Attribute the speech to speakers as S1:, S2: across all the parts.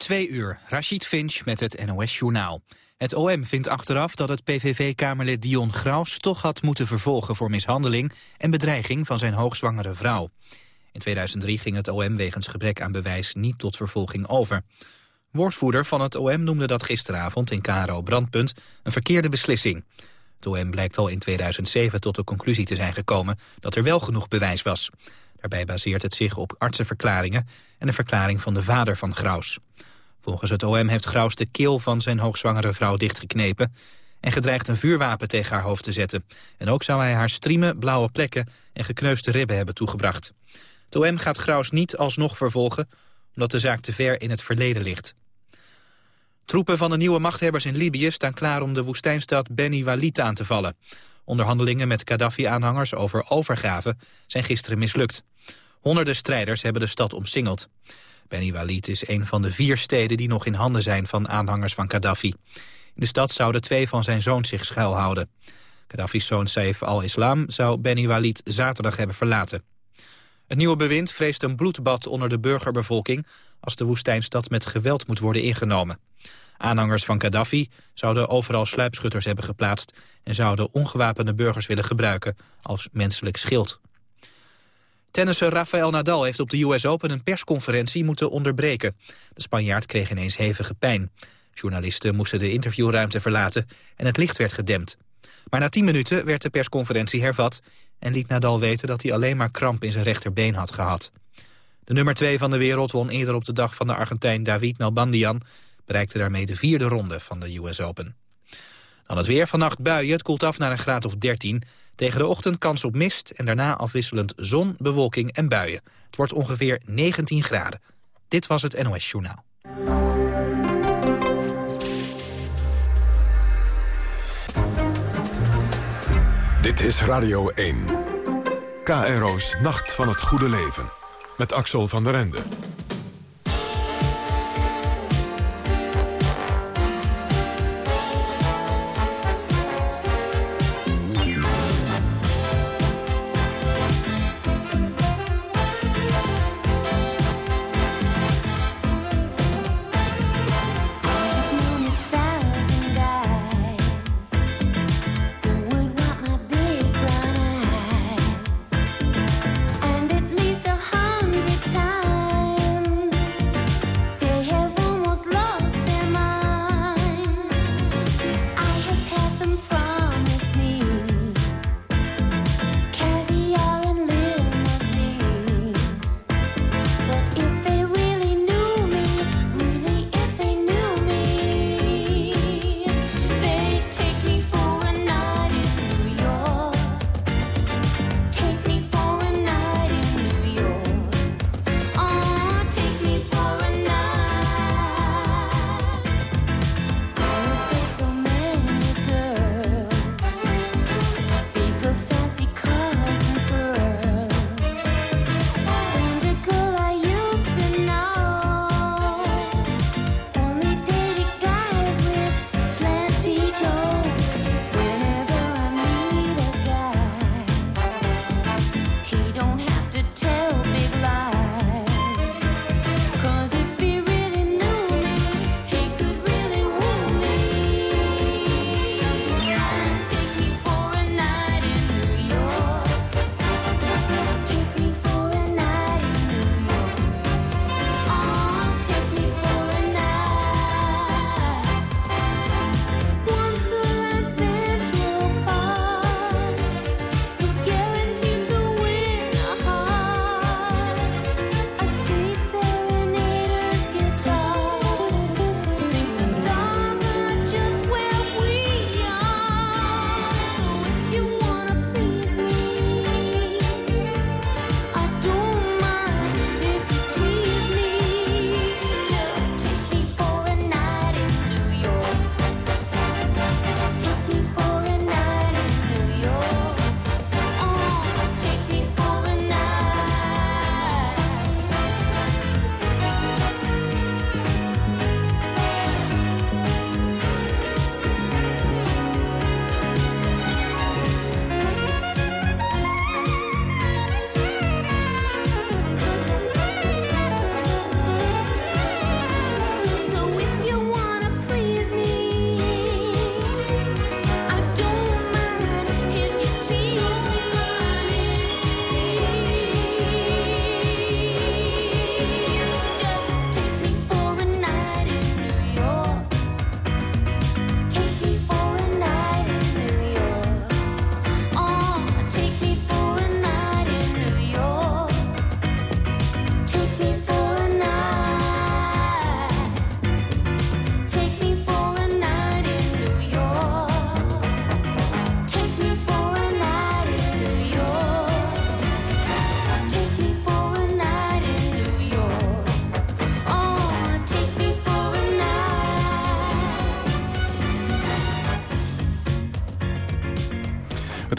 S1: Twee uur, Rashid Finch met het NOS-journaal. Het OM vindt achteraf dat het PVV-kamerlid Dion Graus... toch had moeten vervolgen voor mishandeling en bedreiging van zijn hoogzwangere vrouw. In 2003 ging het OM wegens gebrek aan bewijs niet tot vervolging over. Woordvoerder van het OM noemde dat gisteravond in KRO Brandpunt... een verkeerde beslissing. Het OM blijkt al in 2007 tot de conclusie te zijn gekomen... dat er wel genoeg bewijs was. Daarbij baseert het zich op artsenverklaringen... en de verklaring van de vader van Graus. Volgens het OM heeft Graus de keel van zijn hoogzwangere vrouw dichtgeknepen... en gedreigd een vuurwapen tegen haar hoofd te zetten. En ook zou hij haar striemen, blauwe plekken en gekneusde ribben hebben toegebracht. Het OM gaat Graus niet alsnog vervolgen... omdat de zaak te ver in het verleden ligt. Troepen van de nieuwe machthebbers in Libië staan klaar om de woestijnstad Beni Walid aan te vallen. Onderhandelingen met Gaddafi-aanhangers over overgave zijn gisteren mislukt. Honderden strijders hebben de stad omsingeld. Beni Walid is een van de vier steden die nog in handen zijn van aanhangers van Gaddafi. In de stad zouden twee van zijn zoons zich schuilhouden. Gaddafi's zoon Saif al-Islam zou Beni Walid zaterdag hebben verlaten. Het nieuwe bewind vreest een bloedbad onder de burgerbevolking... als de woestijnstad met geweld moet worden ingenomen. Aanhangers van Gaddafi zouden overal sluipschutters hebben geplaatst... en zouden ongewapende burgers willen gebruiken als menselijk schild. Tennisser Rafael Nadal heeft op de US Open een persconferentie moeten onderbreken. De Spanjaard kreeg ineens hevige pijn. Journalisten moesten de interviewruimte verlaten en het licht werd gedempt. Maar na tien minuten werd de persconferentie hervat... en liet Nadal weten dat hij alleen maar kramp in zijn rechterbeen had gehad. De nummer 2 van de wereld won eerder op de dag van de Argentijn David Nalbandian... bereikte daarmee de vierde ronde van de US Open. Dan het weer, vannacht buien, het koelt af naar een graad of 13. Tegen de ochtend kans op mist en daarna afwisselend zon, bewolking en buien. Het wordt ongeveer 19 graden. Dit was het NOS Journaal.
S2: Dit is Radio 1. KRO's Nacht van het Goede Leven. Met Axel van der Ende.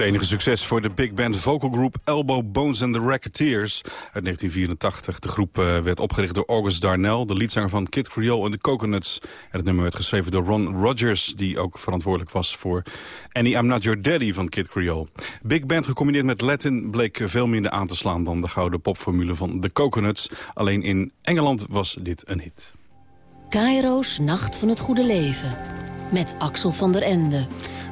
S3: Enige succes voor de big band vocal group Elbow Bones and the Racketeers uit 1984. De groep uh, werd opgericht door August Darnell, de liedzanger van Kid Creole en the Coconuts. En het nummer werd geschreven door Ron Rogers, die ook verantwoordelijk was voor Annie I'm Not Your Daddy van Kid Creole. Big band gecombineerd met Latin bleek veel minder aan te slaan dan de gouden popformule van The Coconuts. Alleen in Engeland was dit een hit.
S4: Cairo's Nacht van het Goede Leven met Axel van der Ende.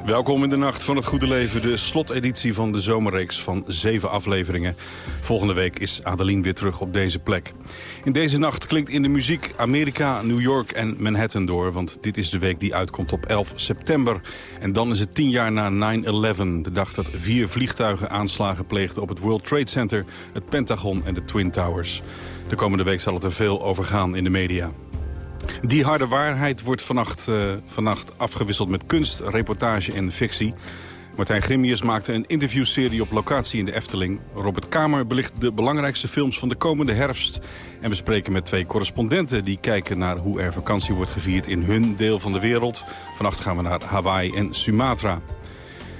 S3: Welkom in de Nacht van het Goede Leven, de sloteditie van de zomerreeks van zeven afleveringen. Volgende week is Adeline weer terug op deze plek. In deze nacht klinkt in de muziek Amerika, New York en Manhattan door, want dit is de week die uitkomt op 11 september. En dan is het tien jaar na 9-11, de dag dat vier vliegtuigen aanslagen pleegden op het World Trade Center, het Pentagon en de Twin Towers. De komende week zal het er veel over gaan in de media. Die harde waarheid wordt vannacht, uh, vannacht afgewisseld met kunst, reportage en fictie. Martijn Grimius maakte een interviewserie op locatie in de Efteling. Robert Kamer belicht de belangrijkste films van de komende herfst. En we spreken met twee correspondenten die kijken naar hoe er vakantie wordt gevierd in hun deel van de wereld. Vannacht gaan we naar Hawaii en Sumatra.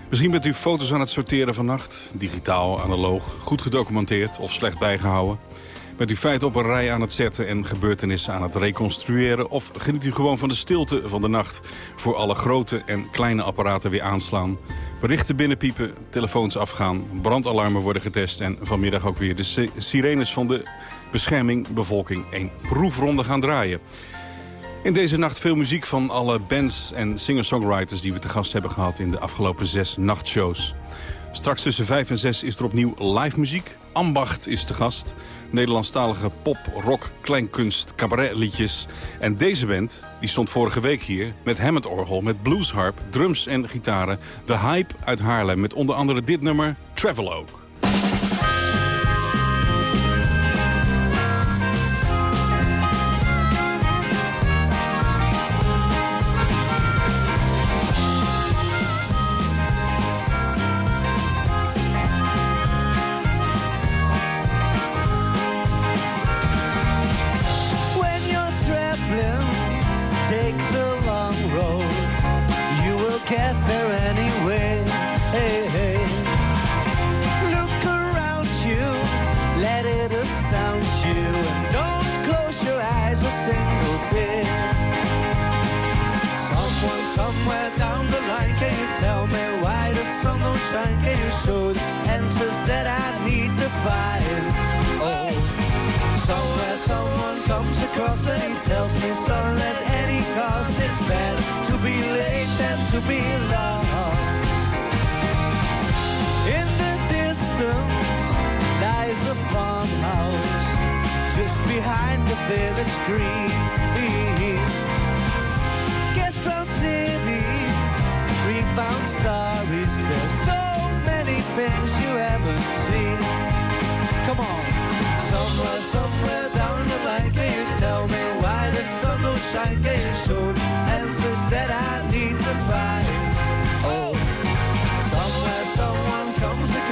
S3: Misschien bent u foto's aan het sorteren vannacht. Digitaal, analoog, goed gedocumenteerd of slecht bijgehouden. Bent u feiten op een rij aan het zetten en gebeurtenissen aan het reconstrueren... of geniet u gewoon van de stilte van de nacht... voor alle grote en kleine apparaten weer aanslaan... berichten binnenpiepen, telefoons afgaan, brandalarmen worden getest... en vanmiddag ook weer de sirenes van de bescherming bevolking een proefronde gaan draaien. In deze nacht veel muziek van alle bands en singer-songwriters... die we te gast hebben gehad in de afgelopen zes nachtshows. Straks tussen vijf en zes is er opnieuw live muziek. Ambacht is te gast. Nederlandstalige pop, rock, kleinkunst, cabaretliedjes. En deze band die stond vorige week hier met Hammond-orgel, met bluesharp, drums en gitaren. De Hype uit Haarlem met onder andere dit nummer Travelogue.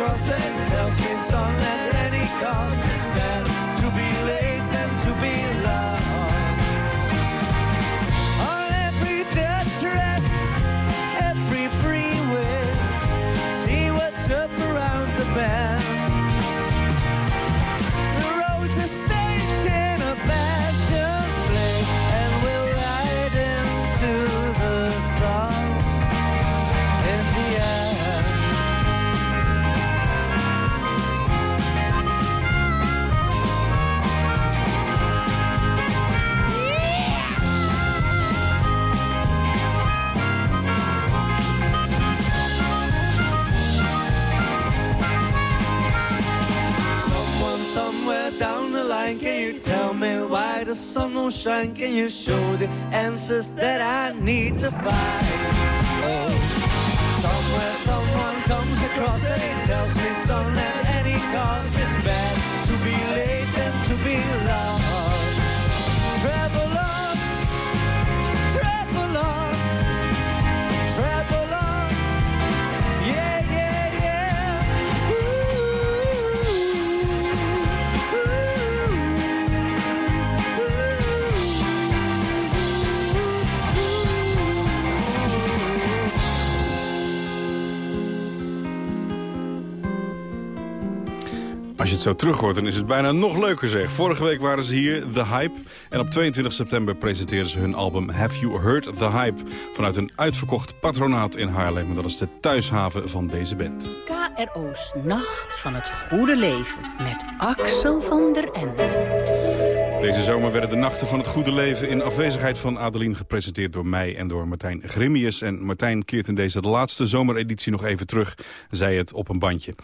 S5: cross and tells me, son, at any cost, it's better to be late than to be can you tell me why the sun won't shine? Can you show the answers that I need to find? Oh, somewhere someone comes across and he tells me, son, at any cost it's bad to be late and to be lost.
S3: Het zo terug hoort, dan is het bijna nog leuker zeg. Vorige week waren ze hier, The Hype. En op 22 september presenteerden ze hun album Have You Heard The Hype... vanuit een uitverkocht patronaat in Haarlem. En dat is de thuishaven van deze band.
S6: KRO's Nacht van het Goede Leven met Axel van der Ende.
S3: Deze zomer werden de Nachten van het Goede Leven in afwezigheid van Adeline gepresenteerd door mij en door Martijn Grimius. En Martijn keert in deze de laatste zomereditie nog even terug, zei het op een bandje.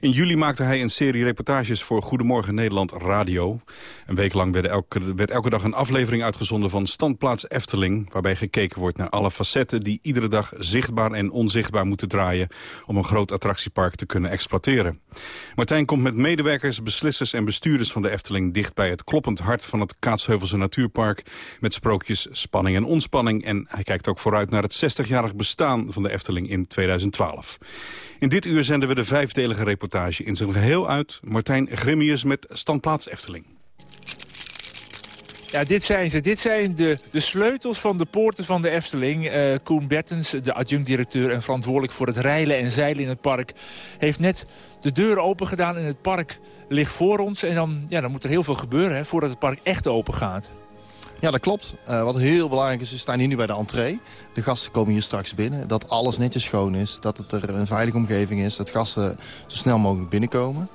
S3: In juli maakte hij een serie reportages voor Goedemorgen Nederland Radio. Een week lang werd elke, werd elke dag een aflevering uitgezonden van Standplaats Efteling, waarbij gekeken wordt naar alle facetten die iedere dag zichtbaar en onzichtbaar moeten draaien om een groot attractiepark te kunnen exploiteren. Martijn komt met medewerkers, beslissers en bestuurders van de Efteling dicht bij het kloppend hart van het Kaatsheuvelse Natuurpark... met sprookjes, spanning en ontspanning. En hij kijkt ook vooruit naar het 60-jarig bestaan van de Efteling in 2012. In dit uur zenden we de vijfdelige reportage in zijn geheel uit. Martijn Grimius met Standplaats Efteling.
S7: Ja, dit zijn ze. Dit zijn de, de sleutels van de poorten van de Efteling. Uh, Koen Bertens, de adjunct-directeur en verantwoordelijk voor het rijlen en zeilen in het park... heeft net de deur open gedaan en het park ligt voor ons. En dan, ja, dan moet er heel veel gebeuren hè, voordat het park echt open gaat.
S8: Ja, dat klopt. Uh, wat heel belangrijk is, we staan hier nu bij de entree. De gasten komen hier straks binnen. Dat alles netjes schoon is. Dat het er een veilige omgeving is. Dat gasten zo snel mogelijk binnenkomen.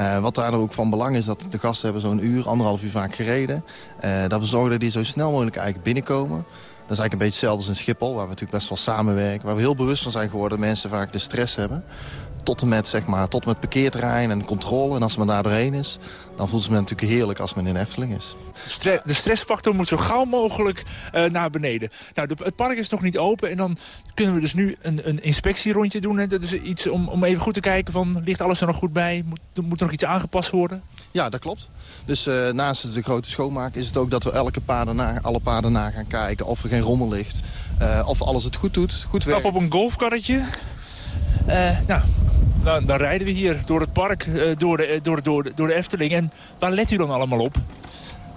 S8: Uh, wat daar ook van belang is, dat de gasten hebben zo'n uur, anderhalf uur vaak gereden. Uh, dat we zorgen dat die zo snel mogelijk eigenlijk binnenkomen. Dat is eigenlijk een beetje hetzelfde als in Schiphol, waar we natuurlijk best wel samenwerken. Waar we heel bewust van zijn geworden dat mensen vaak de stress hebben tot en met, zeg maar, tot en met parkeerterrein en controle. En als men daar doorheen is, dan voelt men natuurlijk heerlijk als men in Efteling is.
S7: De stressfactor moet zo gauw mogelijk uh, naar beneden. Nou, de, het park is nog niet open en dan kunnen we dus nu een, een inspectierondje doen. Hè? Dat is iets om, om even goed te kijken van, ligt alles er nog goed bij? Moet, moet er nog iets aangepast worden?
S8: Ja, dat klopt. Dus uh, naast de grote schoonmaak is het ook dat we elke paden na, alle paden na gaan kijken of er geen rommel ligt. Uh, of alles het goed doet, goed
S7: Stap op een golfkarretje. Nou, dan, dan, rijden we hier door het park, uh, door, de, door, door, door de Efteling. En waar let u dan allemaal op?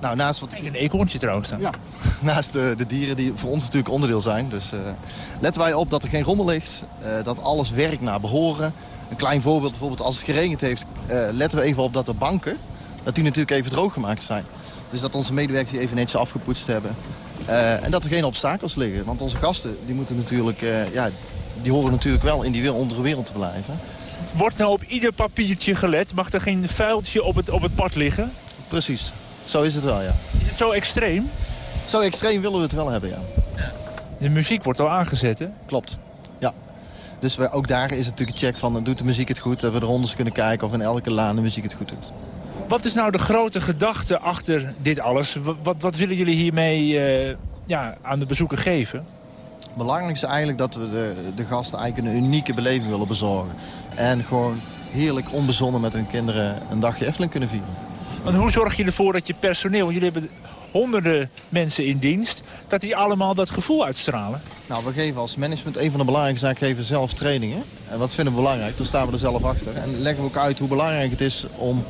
S8: Nou, naast wat...
S7: een eekhoorntje trouwens. Dan.
S8: Ja, naast de, de, dieren die voor ons natuurlijk onderdeel zijn. Dus uh, letten wij op dat er geen rommel ligt. Uh, dat alles werkt naar behoren. Een klein voorbeeld, bijvoorbeeld als het geregend heeft... letten we even op dat de banken, dat die natuurlijk even droog gemaakt zijn. Dus dat onze medewerkers die even netjes afgepoetst hebben. en dat er geen obstakels liggen. Want onze gasten, die moeten natuurlijk... ja, die horen natuurlijk wel in die onderwereld te blijven.
S7: Wordt nou op ieder papiertje gelet? Mag er geen vuiltje op het, op het pad liggen?
S8: Precies. Zo is het wel, ja.
S7: Is het zo extreem?
S8: Zo extreem willen we het wel hebben, ja.
S7: De muziek wordt al aangezet, hè?
S8: Klopt, ja. Dus we, ook daar is het natuurlijk een check van, doet de muziek het goed? Dat we de rondes kunnen kijken of in elke laan de muziek het goed doet.
S7: Wat is nou de grote gedachte achter dit alles? Wat, wat, willen jullie hiermee uh, ja, aan de bezoeker geven?
S8: Het belangrijkste is eigenlijk dat we de, de gasten eigenlijk een unieke beleving willen bezorgen. En gewoon heerlijk onbezonnen met hun kinderen een dagje Efteling kunnen vieren.
S7: Want hoe zorg je ervoor dat je personeel, jullie hebben honderden mensen in dienst, dat die allemaal dat gevoel uitstralen?
S8: Nou, we geven als management een van de belangrijkste zaken geven zelf trainingen. En wat vinden we belangrijk? Daar staan we er zelf achter. En leggen we ook uit hoe belangrijk het is om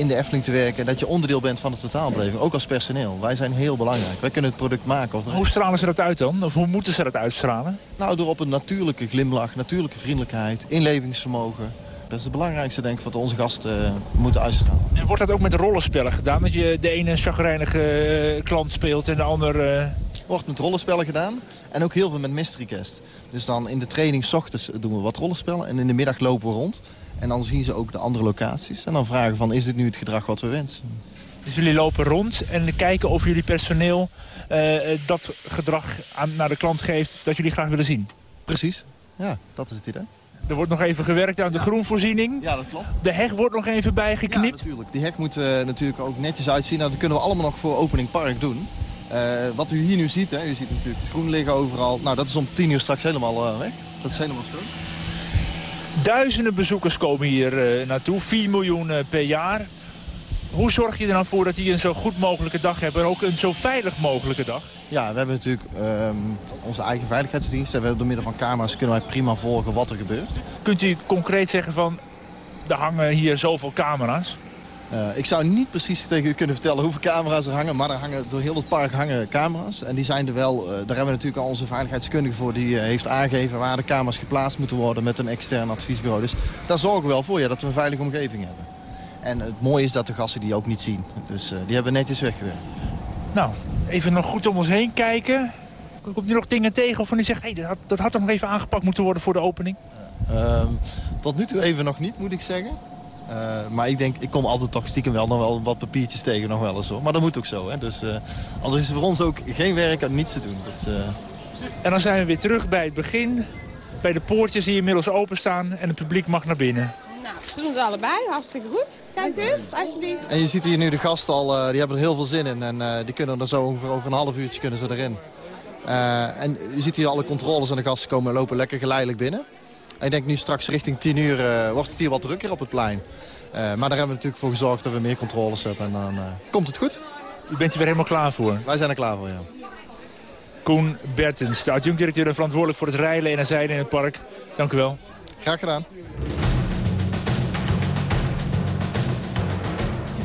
S8: in de Efteling te werken... dat je onderdeel bent van de totaalbeleving, ook als personeel. Wij zijn heel belangrijk. Wij kunnen het product maken. Of
S7: hoe stralen ze dat uit dan? Of hoe moeten ze dat uitstralen?
S8: Nou, door op een natuurlijke glimlach, natuurlijke vriendelijkheid, inlevingsvermogen... Dat is het belangrijkste, denk ik, wat onze gasten uh, moeten uitstralen.
S7: En wordt dat ook met rollenspellen gedaan? Dat je de ene chagrijnige uh, klant speelt en de ander... Uh...
S8: Wordt met rollenspellen gedaan. En ook heel veel met mystery guest. Dus dan in de training s ochtends doen we wat rollenspellen. En in de middag lopen we rond. En dan zien ze ook de andere locaties. En dan vragen van, is dit nu het gedrag wat we wensen?
S7: Dus jullie lopen rond en kijken of jullie personeel uh, dat gedrag aan, naar de klant geeft dat jullie graag willen zien?
S8: Precies, ja, dat is het idee.
S7: Er wordt nog even gewerkt aan de groenvoorziening.
S8: Ja, dat klopt.
S7: De heg wordt nog even bijgeknipt.
S8: Ja, natuurlijk. Die heg moet uh, natuurlijk ook netjes uitzien. Nou, dat kunnen we allemaal nog voor opening park doen. Uh, wat u hier nu ziet, hè, u ziet natuurlijk het groen liggen overal. Nou, dat is om tien uur straks helemaal uh, weg. Dat is helemaal schoon.
S7: Duizenden bezoekers komen hier naartoe. 4 miljoen per jaar. Hoe zorg je er dan voor dat die een zo goed mogelijke dag hebben... en ook een zo veilig mogelijke dag?
S8: Ja, we hebben natuurlijk um, onze eigen veiligheidsdienst. En we door middel van camera's kunnen wij prima volgen wat er gebeurt.
S7: Kunt u concreet zeggen van, er hangen hier zoveel camera's?
S8: Uh, ik zou niet precies tegen u kunnen vertellen hoeveel camera's er hangen. Maar er hangen door heel het park hangen camera's. En die zijn er wel, uh, daar hebben we natuurlijk al onze veiligheidskundige voor. Die uh, heeft aangegeven waar de camera's geplaatst moeten worden met een extern adviesbureau. Dus daar zorgen we wel voor ja, dat we een veilige omgeving hebben. En het mooie is dat de gasten die ook niet zien. Dus eh, die hebben netjes weggewerkt.
S7: Nou, even nog goed om ons heen kijken. Komt u nog dingen tegen of u zegt... Hey, dat, had, dat had toch nog even aangepakt moeten worden voor de opening?
S8: Ehm, tot nu toe even nog niet, moet ik zeggen. Eh, maar ik denk, ik kom altijd toch stiekem wel nog wel wat papiertjes tegen nog wel eens hoor. Maar dat moet ook zo. Hè? Dus uh, anders is er voor ons ook geen werk en niets te doen. Dus, uh...
S7: En dan zijn we weer terug bij het begin. Bij de poortjes die inmiddels openstaan en het publiek mag naar binnen.
S9: Nou, ze doen ze allebei. Hartstikke goed. Kijk eens, alsjeblieft.
S8: En je ziet hier nu de gasten al, die hebben er heel veel zin in. En die kunnen er zo ongeveer over een half uurtje kunnen ze erin. en je ziet hier alle controles en de gasten komen lopen lekker geleidelijk binnen. Ik denk nu straks richting 10 uur wordt het hier wat drukker op het plein. Uh, maar daar hebben we natuurlijk voor gezorgd dat we meer controles hebben. En dan uh, komt het goed.
S7: U bent er weer helemaal klaar voor?
S8: Wij zijn er klaar voor, ja.
S7: Koen Bertens, de adjunct-directeur en verantwoordelijk voor het rijden en zijde in het park. Dank u wel.
S8: Graag gedaan.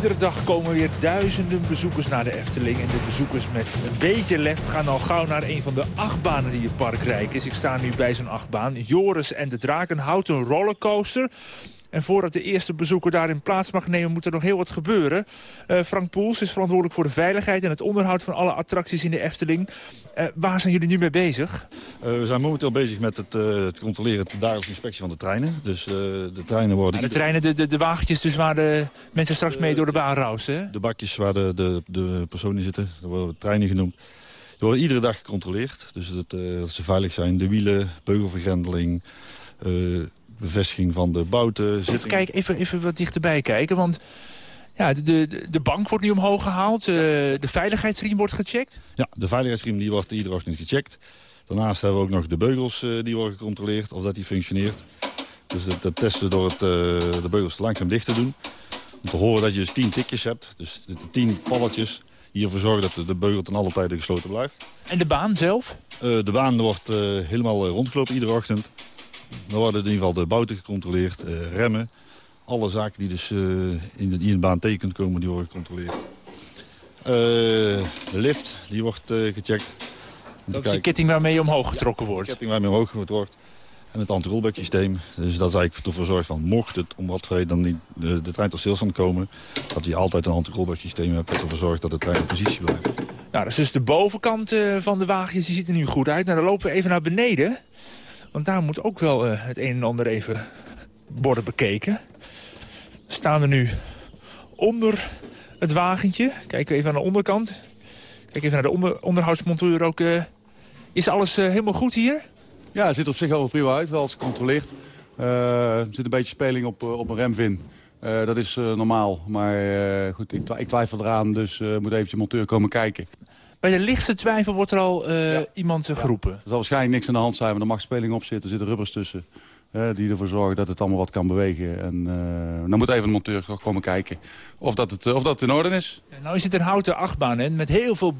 S7: Iedere dag komen weer duizenden bezoekers naar de Efteling. En de bezoekers met een beetje lef gaan al gauw naar een van de achtbanen die het park rijk is. Ik sta nu bij zo'n achtbaan. Joris en de Draak, een houten rollercoaster. En voordat de eerste bezoeker daarin plaats mag nemen... moet er nog heel wat gebeuren. Uh, Frank Poels is verantwoordelijk voor de veiligheid... en het onderhoud van alle attracties in de Efteling. Uh, waar zijn jullie nu mee bezig?
S10: Uh, we zijn momenteel bezig met het, het controleren... de dagelijkse inspectie van de treinen. Dus de treinen worden...
S7: Ja, de treinen, de, de, de, wagentjes dus waar de mensen straks mee door de baan rausen?
S10: De bakjes waar de, de, de personen zitten. Dat worden treinen genoemd. Die worden iedere dag gecontroleerd. Dus dat, dat ze veilig zijn. De wielen, beugelvergrendeling bevestiging van de bouten.
S7: Even, kijk, even, even wat dichterbij kijken, want... Ja, de, de, de bank wordt nu omhoog gehaald. Uh, de veiligheidsriem wordt gecheckt.
S10: Ja, de veiligheidsriem die wordt iedere ochtend gecheckt. Daarnaast hebben we ook nog de beugels uh, die worden gecontroleerd of dat die functioneert. Dus dat, dat testen door het, uh, de beugels langzaam dicht te doen. Om te horen dat je dus tien tikjes hebt. Dus de tien palletjes die ervoor zorgen dat de, de beugel ten alle tijde gesloten blijft.
S7: En de baan zelf?
S10: de baan wordt helemaal rondgelopen iedere ochtend. Dan worden in ieder geval de bouten gecontroleerd, uh, remmen. Alle zaken die dus uh, in, de, die in de baan tegen komen, die worden gecontroleerd. Uh, de lift, die wordt gecheckt.
S7: Dat is de ketting waarmee je omhoog getrokken wordt?
S10: de ketting waarmee omhoog getrokken wordt. En het anti systeem. Dus dat is eigenlijk ervoor zorgt van, mocht het om wat reden dan niet de, de trein tot stilstand komen... dat je altijd een anti systeem hebt dat ervoor zorgt dat de trein in positie blijft.
S7: Nou, dat is dus de bovenkant van de wagens. Die ziet er nu goed uit. Nou, dan lopen we even naar beneden. Want daar moet ook wel uh, het een en ander even worden bekeken. Staan we nu onder het wagentje. Kijken we even aan de onderkant. Kijk even naar de onder onderhoudsmonteur ook. Uh, is alles uh, helemaal goed hier?
S11: Ja, het ziet op zich wel prima uit, wel als gecontroleerd. er zit een beetje speling op, op een remvin. dat is normaal, maar goed, ik, ik, twijfel eraan, dus moet even de monteur komen kijken.
S7: Bij de lichtste twijfel wordt er al uh, iemand uh, geroepen. Er
S11: zal waarschijnlijk niks aan de hand zijn, maar er mag speling op zitten. Er zitten rubbers tussen. Die ervoor zorgen dat het allemaal wat kan bewegen. En uh, dan moet even een monteur komen kijken of dat, het, of dat in orde is.
S7: Ja, nou is het een houten achtbaan hè, met heel veel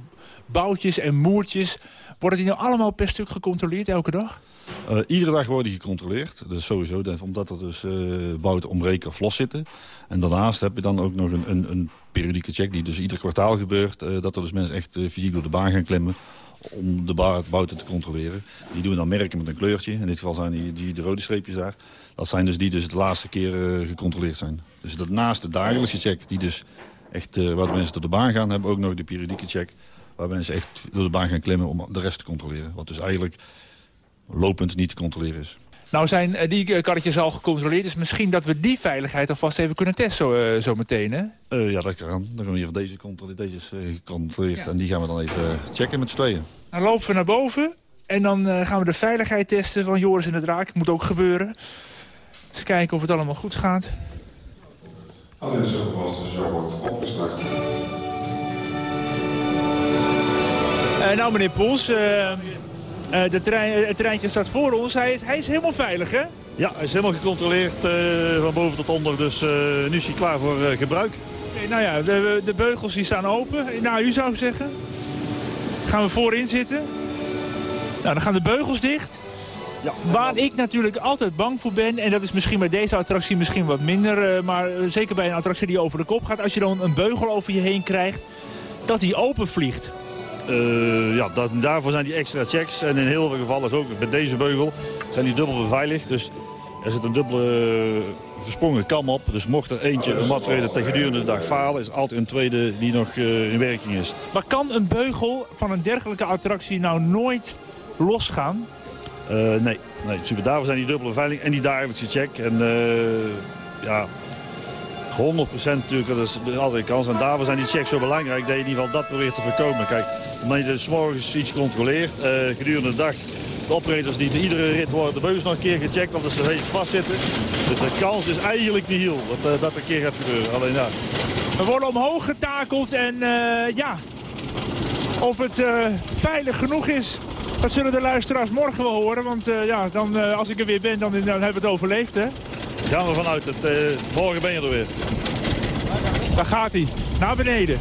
S7: boutjes en moertjes. Worden die nou allemaal per stuk gecontroleerd elke dag?
S10: Uh, iedere dag worden die gecontroleerd. Dat is sowieso, omdat er dus uh, bouten ontbreken of los zitten. En daarnaast heb je dan ook nog een, een, een periodieke check die dus ieder kwartaal gebeurt. Uh, dat er dus mensen echt fysiek door de baan gaan klimmen om de bouten te controleren. Die doen we dan merken met een kleurtje. In dit geval zijn die, die de rode streepjes daar. Dat zijn dus die dus de laatste keer gecontroleerd zijn. Dus dat naast de dagelijkse check, die dus echt waar de mensen door de baan gaan... hebben we ook nog de periodieke check waar mensen echt door de baan gaan klimmen om de rest te controleren. Wat dus eigenlijk lopend niet te controleren is.
S7: Nou zijn eh, die eh, karretjes al gecontroleerd, dus misschien dat we die veiligheid alvast even kunnen testen zo, uh, zo meteen, hè?
S10: Uh, ja, dat kan. Dan gaan we hier van deze controleren. Deze is gecontroleerd ja. en die gaan we dan even checken met z'n tweeën.
S7: Dan lopen we naar boven en dan gaan we de veiligheid testen van Joris en de Draak. Moet ook gebeuren. Eens kijken of het allemaal goed gaat.
S12: Alleen zo was de show wordt opgestart.
S7: nou, meneer Poels... Uh, de trein, het treintje staat voor ons. Hij is, hij is helemaal veilig, hè?
S10: Ja, hij is helemaal gecontroleerd uh, van boven tot onder. Dus uh, nu is hij klaar voor gebruik.
S7: Okay, nou ja, de, de beugels die staan open. Nou, u zou zeggen. Gaan we voorin zitten. Nou, dan gaan de beugels dicht. Ja, Waar ik natuurlijk altijd bang voor ben, en dat is misschien bij deze attractie misschien wat minder... maar zeker bij een attractie die over de kop gaat... als je dan een beugel over je heen krijgt, dat die open vliegt.
S10: Uh, ja, dat, daarvoor zijn die extra checks. En in heel veel gevallen, ook bij deze beugel, zijn die dubbel beveiligd. Dus er zit een dubbele versprongen kam op. Dus mocht er eentje een matreden tegen gedurende de dag falen... is altijd een tweede die nog eh, in werking is.
S7: Maar kan een beugel van een dergelijke attractie nou nooit losgaan?
S10: Nee, nee. Daarvoor zijn die dubbele beveiliging en die dagelijkse check. En ja, 100% natuurlijk, dat is altijd kans. En daarvoor zijn die checks zo belangrijk dat je in ieder geval dat probeert te voorkomen. Kijk, omdat je dus morgens iets controleert, uh, gedurende de dag de operators die iedere rit worden de beugels nog een keer gecheckt omdat ze steeds vastzitten. Dus de kans is eigenlijk niet heel dat uh, dat een keer gaat gebeuren. Alleen ja.
S7: We worden omhoog getakeld en uh, ja, of het veilig genoeg is, dat zullen de luisteraars morgen wel horen. Want ja, dan, als ik er weer ben, dan, dan hebben we het overleefd hè.
S10: Gaan we vanuit, dat, morgen ben je er weer.
S7: Daar gaat hij, naar beneden.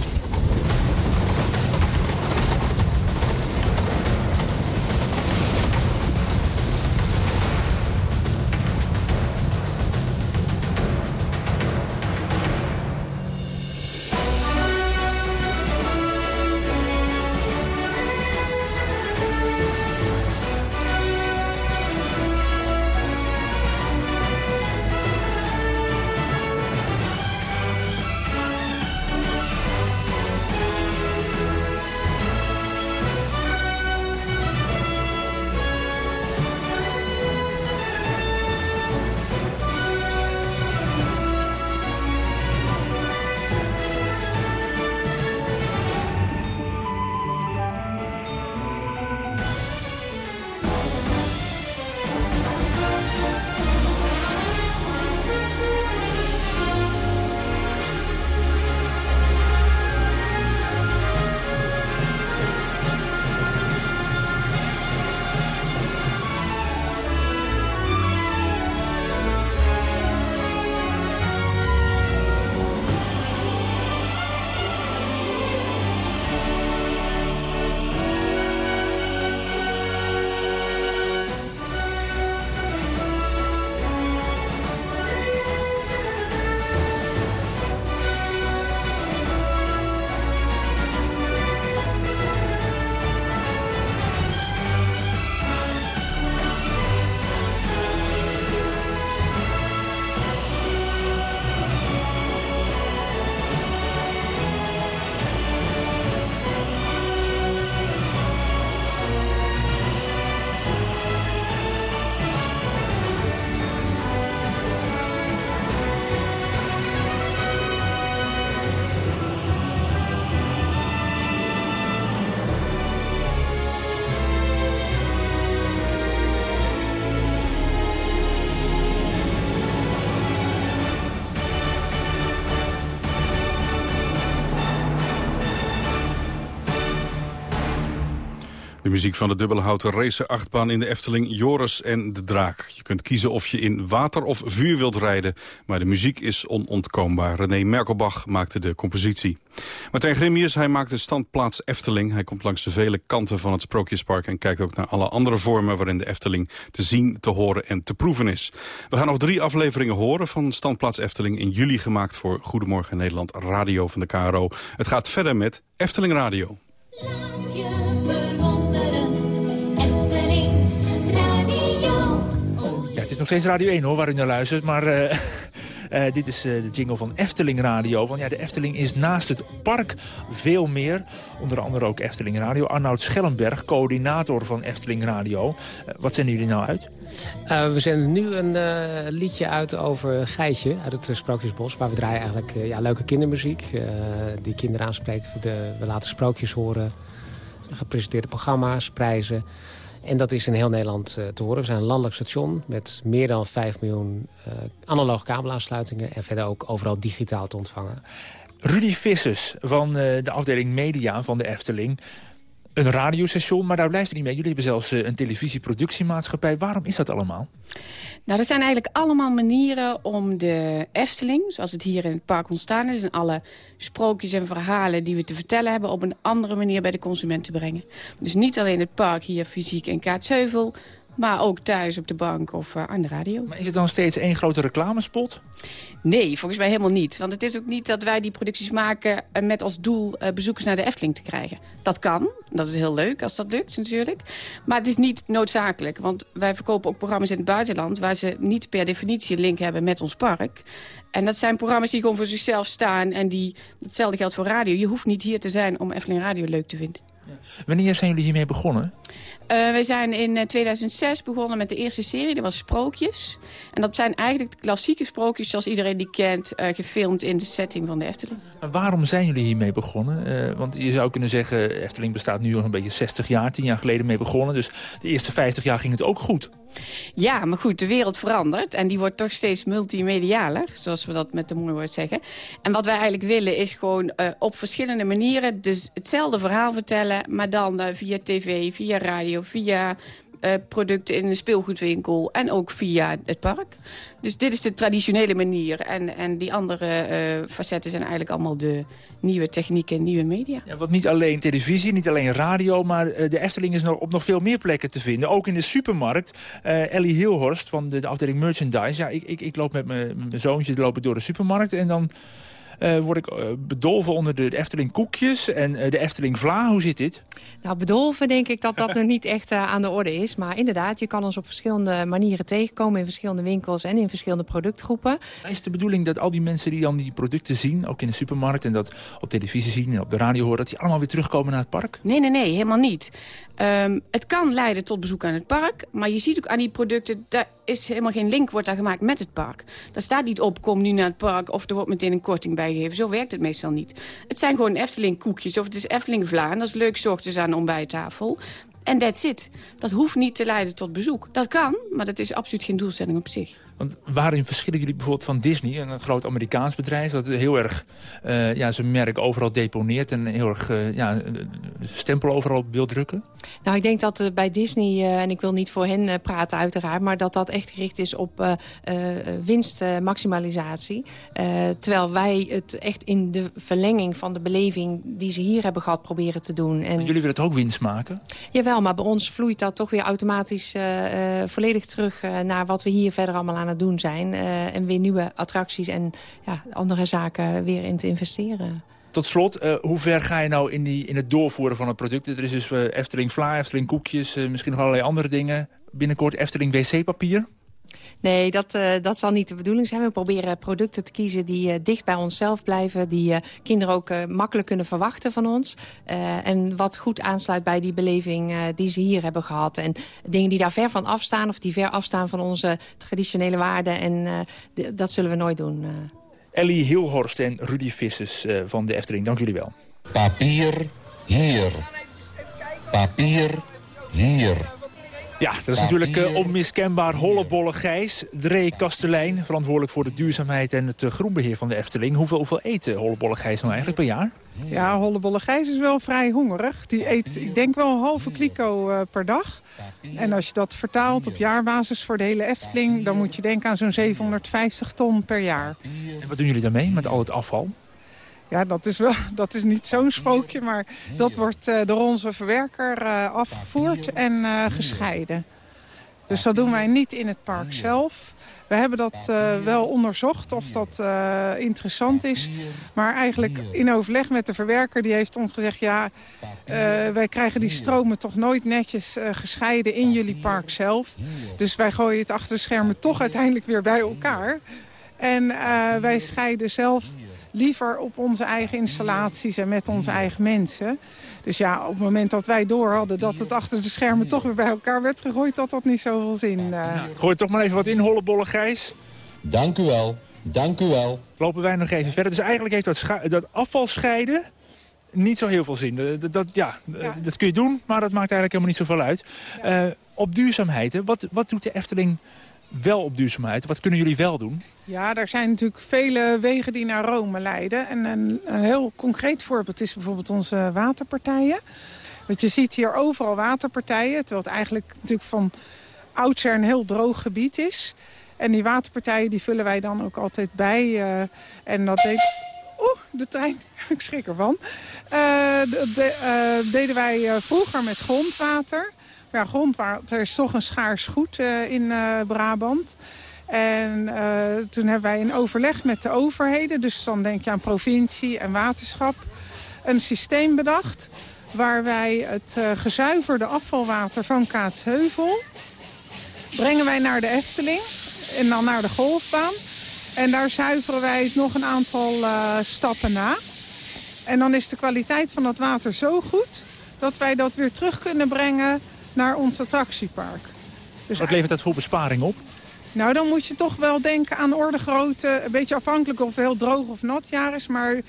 S3: Muziek van de dubbelhouten racer achtbaan in de Efteling Joris en de Draak. Je kunt kiezen of je in water of vuur wilt rijden, maar de muziek is onontkoombaar. René Merkelbach maakte de compositie. Martijn Grimius, hij maakt de standplaats Efteling. Hij komt langs de vele kanten van het Sprookjespark en kijkt ook naar alle andere vormen waarin de Efteling te zien, te horen en te proeven is. We gaan nog drie afleveringen horen van Standplaats Efteling in juli gemaakt voor Goedemorgen Nederland Radio van de KRO. Het gaat verder met Efteling Radio.
S7: Nog steeds Radio 1 hoor, waar u naar luistert. Maar uh, uh, dit is uh, de jingle van Efteling Radio. Want ja, de Efteling is naast het park veel meer. Onder andere ook Efteling Radio. Arnoud Schellenberg, coördinator van Efteling Radio. wat zenden jullie nou uit?
S13: we zenden nu een liedje uit over Geitje uit het Sprookjesbos. Waar we draaien eigenlijk ja, leuke kindermuziek. die kinderen aanspreekt. De, we laten sprookjes horen. Gepresenteerde programma's, prijzen. En dat is in heel Nederland uh, te horen. We zijn een landelijk station met meer dan 5 miljoen uh, analoge kabelaansluitingen... en verder ook overal digitaal te ontvangen.
S7: Rudy Vissers van uh, de afdeling Media van de Efteling. Een radiostation, maar daar blijft het niet mee. Jullie hebben zelfs een televisieproductiemaatschappij. Waarom is dat allemaal?
S14: Nou, dat zijn eigenlijk allemaal manieren om de Efteling... zoals het hier in het park ontstaan is... en alle sprookjes en verhalen die we te vertellen hebben... op een andere manier bij de consument te brengen. Dus niet alleen het park hier fysiek in Kaatsheuvel... Maar ook thuis op de bank of aan de radio.
S7: Maar is het dan steeds één grote reclamespot?
S14: Nee, volgens mij helemaal niet. Want het is ook niet dat wij die producties maken met als doel bezoekers naar de Efteling te krijgen. Dat kan. Dat is heel leuk als dat lukt natuurlijk. Maar het is niet noodzakelijk. Want wij verkopen ook programma's in het buitenland... waar ze niet per definitie een link hebben met ons park. En dat zijn programma's die gewoon voor zichzelf staan. En die, hetzelfde geldt voor radio. Je hoeft niet hier te zijn om Efteling Radio leuk te vinden.
S7: Wanneer zijn jullie hiermee begonnen?
S14: Uh, wij zijn in 2006 begonnen met de eerste serie, dat was Sprookjes. En dat zijn eigenlijk de klassieke sprookjes zoals iedereen die kent... Uh, gefilmd in de setting van de Efteling.
S7: Waarom zijn jullie hiermee begonnen? Uh, want je zou kunnen zeggen, Efteling bestaat nu al een beetje 60 jaar... 10 jaar geleden mee begonnen, dus de eerste 50 jaar ging het ook goed.
S14: Ja, maar goed, de wereld verandert. En die wordt toch steeds multimedialer, zoals we dat met de mooi woord zeggen. En wat wij eigenlijk willen is gewoon op verschillende manieren... dus hetzelfde verhaal vertellen, maar dan via tv, via radio via uh, producten in een speelgoedwinkel en ook via het park. Dus dit is de traditionele manier. En, en die andere uh, facetten zijn eigenlijk allemaal de nieuwe technieken, nieuwe media.
S7: Ja, want niet alleen televisie, niet alleen radio, maar uh, de Efteling is nog op nog veel meer plekken te vinden. Ook in de supermarkt. Ellie Hilhorst van de, de, afdeling Merchandise. Ja, ik, ik, ik loop met mijn zoontje door de supermarkt en dan uh, word ik uh, bedolven onder de Efteling koekjes en uh, de Efteling vla. Hoe zit dit?
S15: Nou, bedolven denk ik dat dat nog niet echt aan de orde is. Maar inderdaad, je kan ons op verschillende manieren tegenkomen... in verschillende winkels en in verschillende productgroepen.
S7: Is de bedoeling dat al die mensen die dan die producten zien... ook in de supermarkt en dat op televisie zien en op de radio horen... dat die allemaal weer terugkomen naar het park?
S14: Nee, nee, nee, helemaal niet. Um, het kan leiden tot bezoek aan het park. Maar je ziet ook aan die producten... daar is helemaal geen link wordt daar gemaakt met het park. Daar staat niet op, kom nu naar het park... of er wordt meteen een korting Zo werkt het meestal niet. Het zijn gewoon Efteling koekjes of het is Efteling vla. Dat is leuk, s ochtends aan de ontbijttafel. En that's it. Dat hoeft niet te leiden tot bezoek. Dat kan, maar dat is absoluut geen doelstelling op zich.
S7: Want waarin verschillen jullie bijvoorbeeld van Disney, een groot Amerikaans bedrijf... dat heel erg uh, ja, zijn merk overal deponeert en heel erg uh, ja, stempel overal wil drukken?
S15: Nou, ik denk dat uh, bij Disney, en ik wil niet voor hen praten uiteraard... maar dat dat echt gericht is op winstmaximalisatie. terwijl wij het echt in de verlenging van de beleving die ze hier hebben gehad proberen te doen. En...
S7: jullie willen het ook winst maken?
S15: Jawel, maar bij ons vloeit dat toch weer automatisch volledig terug... naar wat we hier verder allemaal aan aan het doen zijn. Uh, en weer nieuwe attracties en ja, andere zaken weer in te investeren.
S7: Tot slot, uh, hoe ver ga je nou in, die, in het doorvoeren van het product? Er is dus uh, Efteling Vla, Efteling koekjes, misschien nog allerlei andere dingen. Binnenkort Efteling wc-papier.
S15: Nee, dat, uh, dat zal niet de bedoeling zijn. We proberen producten te kiezen die uh, dicht bij onszelf blijven. Die uh, kinderen ook makkelijk kunnen verwachten van ons. en wat goed aansluit bij die beleving die ze hier hebben gehad. En dingen die daar ver van afstaan of die ver afstaan van onze traditionele waarden. En dat zullen we nooit doen.
S7: Ellie Hilhorst en Rudy Vissers van de Efteling, dank jullie wel.
S16: Papier hier. Papier hier.
S7: Ja, dat is natuurlijk uh, onmiskenbaar hollebolle Gijs. Dree Kastelein, verantwoordelijk voor de duurzaamheid en het uh, groenbeheer van de Efteling. Hoeveel, hoeveel eet hollebolle Gijs nou eigenlijk per jaar?
S17: Ja, hollebolle Gijs is wel vrij hongerig. Die eet, ik denk wel een halve kliko per dag. En als je dat vertaalt op jaarbasis voor de hele Efteling... dan moet je denken aan zo'n 750 ton per jaar.
S7: En wat doen jullie daarmee met al het afval?
S17: Ja, dat is, wel, dat is niet zo'n spookje, maar dat wordt uh, door onze verwerker uh, afgevoerd en uh, gescheiden. Dus dat doen wij niet in het park zelf. We hebben dat wel onderzocht of dat interessant is. Maar eigenlijk in overleg met de verwerker, die heeft ons gezegd... ja, wij krijgen die stromen toch nooit netjes gescheiden in jullie park zelf. Dus wij gooien het achter de schermen toch uiteindelijk weer bij elkaar. En wij scheiden zelf liever op onze eigen installaties en met onze eigen mensen. Dus ja, op het moment dat wij door hadden dat het achter de schermen toch weer bij elkaar werd gegooid, had dat niet zoveel zin. Uh...
S7: Nou, gooi toch maar even wat in, hollebolle Gijs.
S16: Dank u wel, dank u wel.
S7: Lopen wij nog even verder. Dus eigenlijk heeft dat, dat afval scheiden niet zo heel veel zin. Dat, dat ja, dat kun je doen, maar dat maakt eigenlijk helemaal niet zoveel uit. Uh, op duurzaamheid, wat, wat doet de Efteling wel op duurzaamheid? Wat kunnen jullie wel doen?
S17: Ja, er zijn natuurlijk vele wegen die naar Rome leiden. En een, een heel concreet voorbeeld is bijvoorbeeld onze waterpartijen. Want je ziet hier overal waterpartijen, terwijl het eigenlijk natuurlijk van oudsher een heel droog gebied is. En die waterpartijen die vullen wij dan ook altijd bij. Uh, en dat deed... Oeh, de trein. Ik schrik ervan. Uh, de, uh, deden wij vroeger met grondwater. Ja, grondwater is toch een schaars goed uh, in uh, Brabant. En uh, toen hebben wij in overleg met de overheden... dus dan denk je aan provincie en waterschap... een systeem bedacht waar wij het gezuiverde afvalwater van Kaatsheuvel... brengen wij naar de Efteling en dan naar de golfbaan. En daar zuiveren wij het nog een aantal stappen na... En dan is de kwaliteit van dat water zo goed dat wij dat weer terug kunnen brengen naar ons attractiepark.
S7: Dus Wat levert dat voor besparing op?
S17: Nou, dan moet je toch wel denken aan orde grootte. Een beetje afhankelijk of het heel droog of nat jaar is. Maar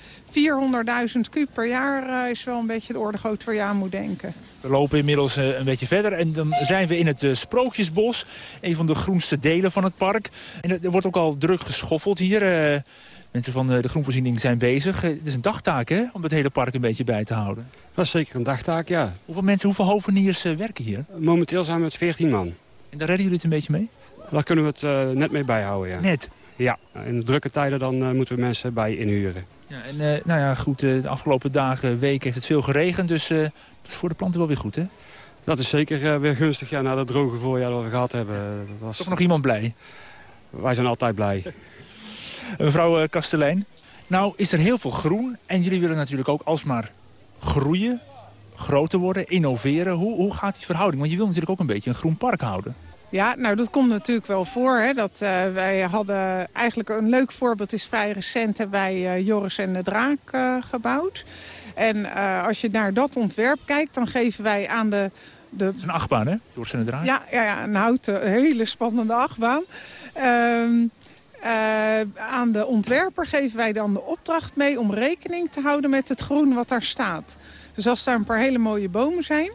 S17: 400.000 kub per jaar uh, is wel een beetje de orde grootte waar je aan moet denken.
S7: We lopen inmiddels uh, een beetje verder en dan zijn we in het uh, Sprookjesbos. Een van de groenste delen van het park. En er wordt ook al druk geschoffeld hier. Mensen van de groenvoorziening zijn bezig. Het is een dagtaak hè, om het hele park een beetje bij te houden.
S18: Dat is zeker een dagtaak, ja.
S7: Hoeveel mensen, hoeveel hoveniers werken hier?
S18: Momenteel zijn we met 14 man.
S7: En daar redden jullie het een beetje mee?
S18: Daar kunnen we het uh, net mee bijhouden, ja.
S7: Net?
S18: Ja, in drukke tijden dan uh, moeten we mensen bij inhuren.
S7: Ja, en uh, nou ja, goed, de afgelopen dagen, weken heeft het veel geregend, dus dat is voor de planten wel weer goed, hè?
S18: Dat is zeker weer gunstig, ja, na dat droge voorjaar dat we gehad hebben. Dat was...
S7: Toch nog iemand blij?
S18: Wij zijn altijd blij.
S7: Mevrouw Kastelein, nou is er heel veel groen en jullie willen natuurlijk ook alsmaar groeien, groter worden, innoveren. Hoe, hoe gaat die verhouding? Want je wil natuurlijk ook een beetje een groen park houden.
S17: Ja, nou dat komt natuurlijk wel voor. Hè, dat, uh, wij hadden eigenlijk een leuk voorbeeld is vrij recent hebben wij uh, Joris en de Draak uh, gebouwd. En als je naar dat ontwerp kijkt, dan geven wij aan de... de...
S7: Het is een achtbaan, hè? Joris en de Draak?
S17: Ja, ja, ja een houten, hele spannende achtbaan. Ehm, aan de ontwerper geven wij dan de opdracht mee om rekening te houden met het groen wat daar staat. Dus als daar een paar hele mooie bomen zijn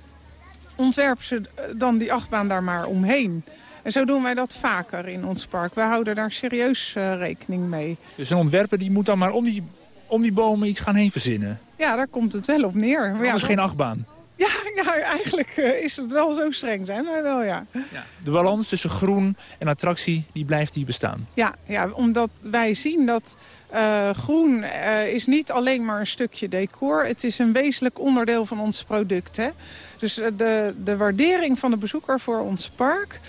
S17: ontwerpen ze dan die achtbaan daar maar omheen. En zo doen wij dat vaker in ons park. We houden daar serieus uh, rekening mee.
S7: Dus een ontwerper die moet dan maar om die, om die bomen iets gaan heen verzinnen?
S17: Ja, daar komt het wel op neer.
S7: Maar ja, is geen achtbaan?
S17: Ja, ja eigenlijk uh, is het wel zo streng zijn, maar wel ja.
S7: ja. De balans tussen groen en attractie, die blijft hier bestaan?
S17: Ja, ja omdat wij zien dat uh, groen uh, is niet alleen maar een stukje decor. Het is een wezenlijk onderdeel van ons product. Hè? Dus de, de waardering van de bezoeker voor ons park...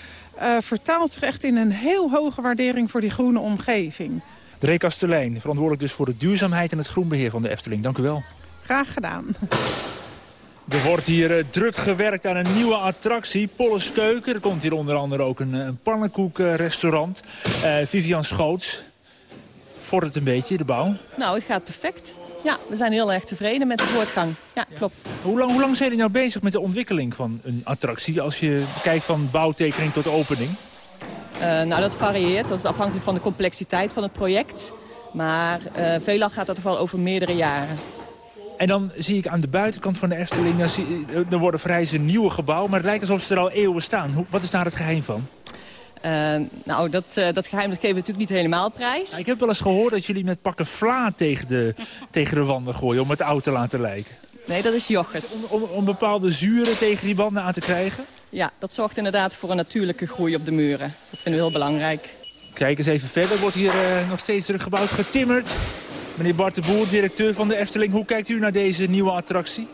S17: Vertaalt zich echt in een heel hoge waardering voor die groene omgeving.
S7: Dree Kastelein, verantwoordelijk dus voor de duurzaamheid en het groenbeheer van de Efteling. Dank u wel.
S17: Graag gedaan.
S7: Er wordt hier uh, druk gewerkt aan een nieuwe attractie, Polles Keuken. Er komt hier onder andere ook een, een pannenkoekrestaurant. Uh, Vivian Schoots, vordert een beetje, de bouw?
S19: Nou, het gaat perfect. Ja, we zijn heel erg tevreden met de voortgang. Ja, klopt.
S7: Hoe lang, hoe lang zijn jullie nou bezig met de ontwikkeling van een attractie... als je kijkt van bouwtekening tot opening?
S19: Uh, nou, dat varieert. Dat is afhankelijk van de complexiteit van het project. Maar uh, veelal gaat dat toch wel over meerdere jaren.
S7: En dan zie ik aan de buitenkant van de Efteling... er worden vrij een nieuwe gebouw, maar het lijkt alsof ze er al eeuwen staan. Hoe, wat is daar het geheim van?
S19: Uh, nou, dat, uh, dat geheim dat geven we natuurlijk niet helemaal prijs.
S7: Ik heb wel eens gehoord dat jullie met pakken vla tegen de, tegen de wanden gooien... om het oud te laten lijken.
S19: Nee, dat is yoghurt.
S7: Om, om, om, bepaalde zuren tegen die banden aan te krijgen?
S19: Ja, dat zorgt inderdaad voor een natuurlijke groei op de muren. Dat vinden we heel belangrijk.
S7: Kijk eens even verder. Wordt hier uh, nog steeds teruggebouwd, getimmerd. Meneer Bart de Boer, directeur van de Efteling. Hoe kijkt u naar deze nieuwe attractie?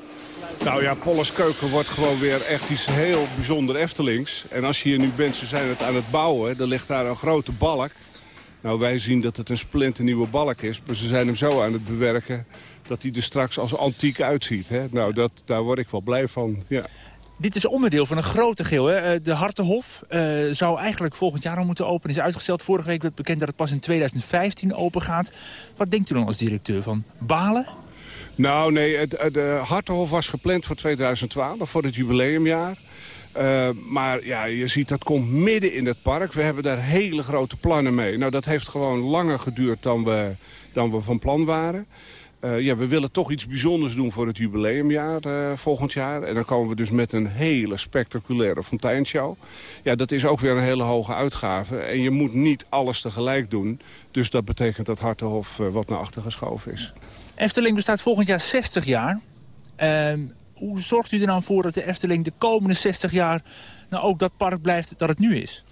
S20: Nou ja, Polles Keuken wordt gewoon weer echt iets heel bijzonder Eftelings. En als je hier nu bent, ze zijn het aan het bouwen. Er ligt daar een grote balk. Nou, wij zien dat het een splinternieuwe balk is. Maar ze zijn hem zo aan het bewerken dat hij er straks als antiek uitziet. Hè? Nou, dat, daar word ik wel blij van, ja.
S7: Dit is onderdeel van een grote geel. Hè? De Hartenhof uh, zou eigenlijk volgend jaar al moeten openen. Is uitgesteld. Vorige week werd bekend dat het pas in 2015 open gaat. Wat denkt u dan als directeur van balen?
S20: Nou, nee, het, de Hartenhof was gepland voor 2012, voor het jubileumjaar. Maar ja, je ziet dat komt midden in het park. We hebben daar hele grote plannen mee. Nou, dat heeft gewoon langer geduurd dan we, dan we van plan waren. Uh, ja, we willen toch iets bijzonders doen voor het jubileumjaar uh, volgend jaar. En dan komen we dus met een hele spectaculaire fonteinshow. Ja, dat is ook weer een hele hoge uitgave. En je moet niet alles tegelijk doen. Dus dat betekent dat Hartenhof wat naar achter geschoven is.
S7: Efteling bestaat volgend jaar 60 jaar. Uh, hoe zorgt u er dan voor dat de Efteling de komende 60 jaar... nou ook dat park blijft dat het nu is?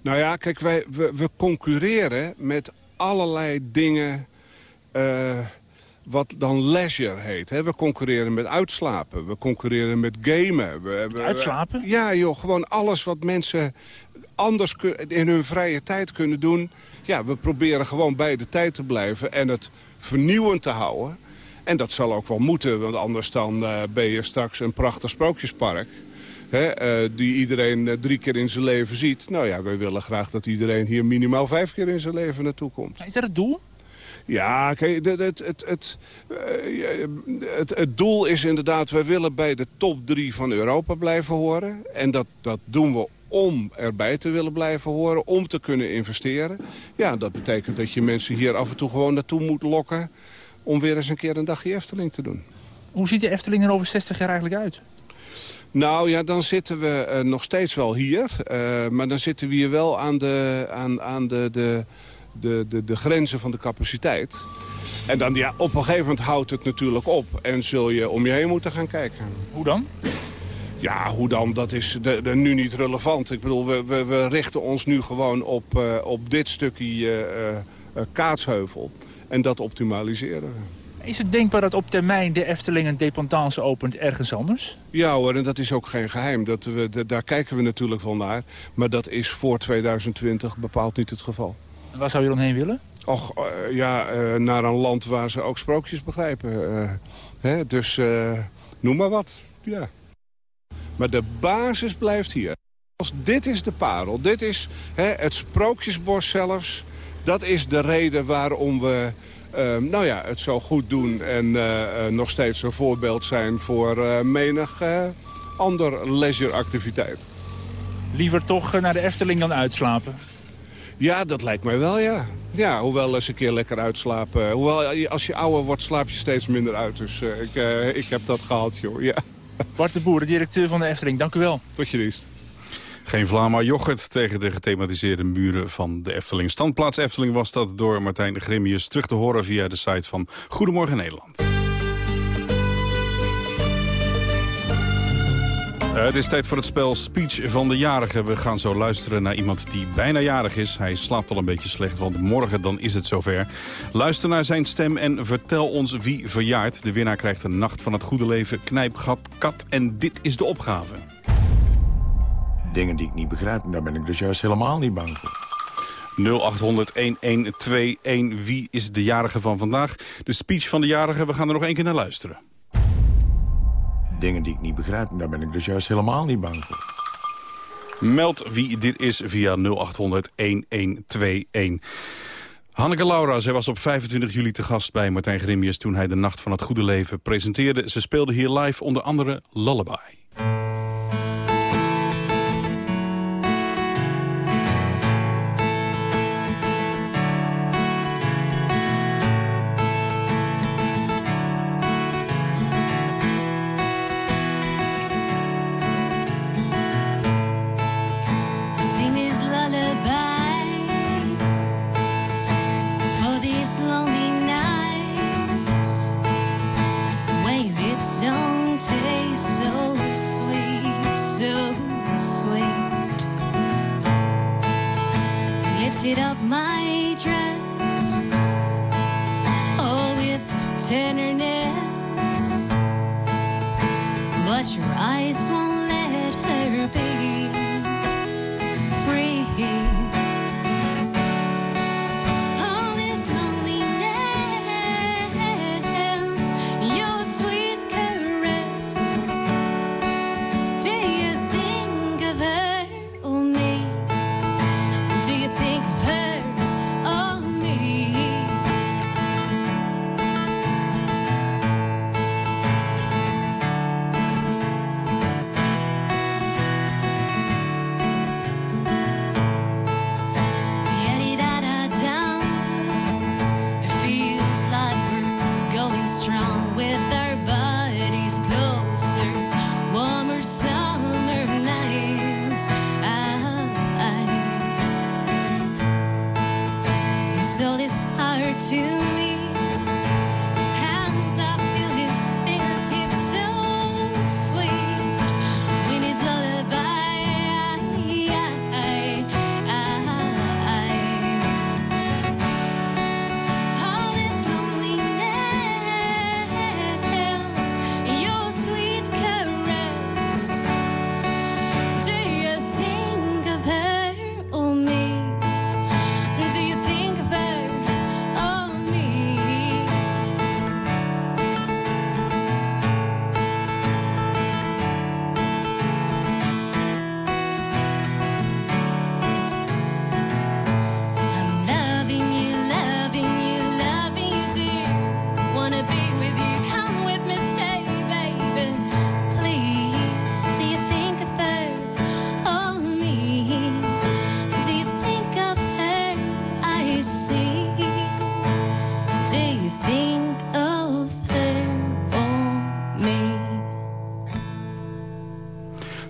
S20: Nou ja, kijk, wij, we, we concurreren met allerlei dingen... Uh, wat dan leisure heet. Hè. We concurreren met uitslapen, we concurreren met gamen. We,
S7: uitslapen?
S20: Ja joh, gewoon alles wat mensen anders in hun vrije tijd kunnen doen. Ja, we proberen gewoon bij de tijd te blijven en het vernieuwend te houden. En dat zal ook wel moeten, want anders dan eh, ben je straks een prachtig sprookjespark. Hè, eh, die iedereen eh, drie keer in zijn leven ziet. Nou ja, wij willen graag dat iedereen hier minimaal vijf keer in zijn leven naartoe komt.
S7: Is dat het doel?
S20: Ja, kijk, het, het, het, het, eh, het, het doel is inderdaad... wij willen bij de top drie van Europa blijven horen. En dat, dat doen we om erbij te willen blijven horen, om te kunnen investeren. Ja, dat betekent dat je mensen hier af en toe gewoon naartoe moet lokken... om weer eens een keer een dagje Efteling te doen.
S7: Hoe ziet de Efteling er over 60 jaar eigenlijk uit?
S20: Nou ja, dan zitten we eh, nog steeds wel hier. eh, maar dan zitten we hier wel aan de, aan, aan de, de, de, de, de grenzen van de capaciteit. En dan ja, op een gegeven moment houdt het natuurlijk op. En zul je om je heen moeten gaan kijken.
S7: Hoe dan?
S20: Ja, hoe dan? Dat is de, de, nu niet relevant. Ik bedoel, we, we, we richten ons nu gewoon op, eh, op dit stukje eh, eh, kaatsheuvel. En dat optimaliseren we.
S7: Is het denkbaar dat op termijn de Efteling een dependance opent ergens anders?
S20: Ja hoor, en dat is ook geen geheim. Dat we, de- daar kijken we natuurlijk wel naar. Maar dat is voor 2020 bepaald niet het geval.
S7: Waar zou je dan heen willen?
S20: Och, eh, ja, eh, naar een land waar ze ook sprookjes begrijpen. eh, hè? Dus noem maar wat. Ja. Maar de basis blijft hier. Als dit is de parel. Dit is hè, het sprookjesbos zelfs. Dat is de reden waarom we eh, nou ja, het zo goed doen. En nog steeds een voorbeeld zijn voor menig ander leisureactiviteit.
S7: Liever toch naar de Efteling dan uitslapen?
S20: Ja, dat lijkt mij wel, ja. Ja, hoewel eens een keer lekker uitslapen. Hoewel, als je ouder wordt, slaap je steeds minder uit. Dus eh, ik, eh, ik heb dat gehad, joh. Ja.
S7: Bart de Boer, de directeur van de Efteling, dank u wel.
S20: Tot je dienst.
S3: Geen Vlama yoghurt tegen de gethematiseerde muren van de Efteling. Standplaats Efteling was dat door Martijn Grimius terug te horen via de site van Goedemorgen Nederland. Het is tijd voor het spel Speech van de Jarige. We gaan zo luisteren naar iemand die bijna jarig is. Hij slaapt al een beetje slecht, want morgen dan is het zover. Luister naar zijn stem en vertel ons wie verjaart. De winnaar krijgt een nacht van het goede leven, knijpgat, kat. En dit is de opgave.
S21: Dingen die ik niet begrijp, daar ben ik dus juist helemaal niet bang voor.
S3: 0800-1121. Wie is de jarige van vandaag? De speech van de jarige, we gaan er nog één keer naar luisteren.
S21: Dingen die ik niet begrijp, daar ben ik dus juist helemaal niet bang voor.
S3: Meld wie dit is via 0800-1121. Hanneke Laura, zij was op 25 juli te gast bij Martijn Grimius... toen hij de Nacht van het Goede Leven presenteerde. Ze speelde hier live onder andere Lullaby.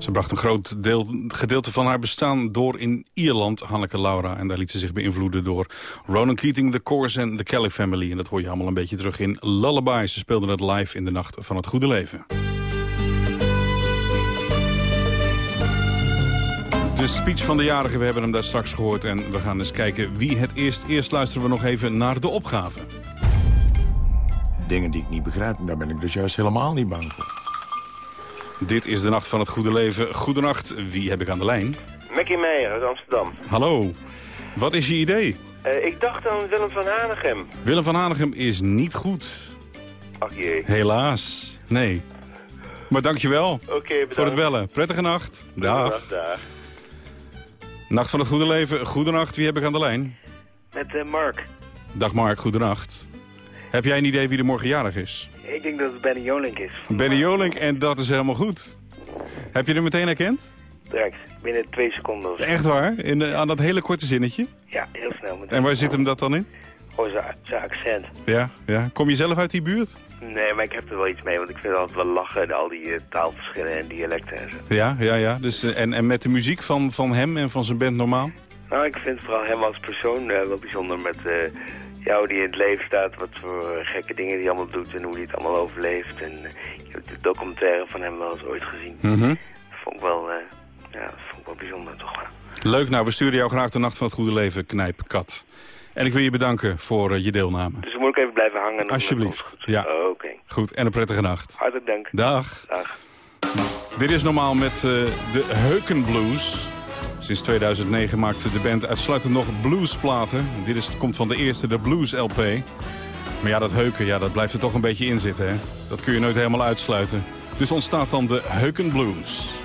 S3: Ze bracht een groot deel, gedeelte van haar bestaan door in Ierland, Hanneke Laura. En daar liet ze zich beïnvloeden door Ronan Keating, The Course en The Kelly Family. En dat hoor je allemaal een beetje terug in Lullaby. Ze speelden het live in de Nacht van het Goede Leven. De speech van de jarige, we hebben hem daar straks gehoord. En we gaan eens kijken wie het eerst... Eerst luisteren we nog even naar de opgave.
S21: Dingen die ik niet begrijp, daar ben ik dus juist helemaal niet bang voor.
S3: Dit is de Nacht van het Goede Leven. Goedenacht, wie heb ik aan de lijn?
S22: Mackie Meijer uit Amsterdam.
S3: Hallo, wat is je idee?
S22: Eh, ik dacht aan Willem van Hanegem.
S3: Willem van Hanegem is niet goed.
S22: Ach jee.
S3: Helaas, nee. Maar dankjewel
S22: Oké, bedankt.
S3: voor het bellen. Prettige nacht. Dag.
S22: Dag, dag.
S3: Nacht van het Goede Leven. Goedenacht, wie heb ik aan de lijn?
S22: Met eh, Mark.
S3: Dag Mark, goedenacht. Heb jij een idee wie er morgen jarig is?
S22: Ik denk dat het Benny Jolink is.
S3: Benny Jolink en dat is helemaal goed. Heb je er meteen herkend?
S22: Direct. Binnen twee seconden. of zo.
S3: Echt waar? In, de- aan dat hele korte zinnetje?
S22: Ja, heel snel. Met
S3: En waar zit hem dat dan in?
S22: Gewoon zijn- accent.
S3: Ja, ja. Kom je zelf uit die buurt?
S22: Nee, maar ik heb er wel iets mee, want ik vind altijd wel lachen, al die eh, taalverschillen en dialecten en zo.
S3: Ja, ja, ja. Dus, eh, en, en met de muziek van, van hem en van zijn band normaal?
S22: Nou, ik vind vooral hem als persoon eh, wel bijzonder met ja, hoe die in het leven staat, wat voor gekke dingen hij allemaal doet en hoe hij het allemaal overleeft. En eh, ik heb de documentaire van hem wel eens ooit gezien.
S3: Mhm.
S22: Dat vond ik wel, eh, ja, dat vond ik wel bijzonder toch wel.
S3: Leuk, nou, we sturen jou graag de Nacht van het Goede Leven, Knijp Kat. En ik wil je bedanken voor eh, je deelname.
S22: Dus moet ik even blijven hangen.
S3: Alsjeblieft. Ja.
S22: Oh, Oké.
S3: Goed, en een prettige nacht.
S22: Hartelijk dank.
S3: Dag.
S22: Dag.
S3: Dit is normaal met de Heukenblues. Sinds 2009 maakte de band uitsluitend nog bluesplaten. Dit is, komt van de eerste, de Blues LP. Maar ja, dat heuken, ja, dat blijft er toch een beetje in zitten. Hè? Dat kun je nooit helemaal uitsluiten. Dus ontstaat dan de Heukenblues.
S23: Oh,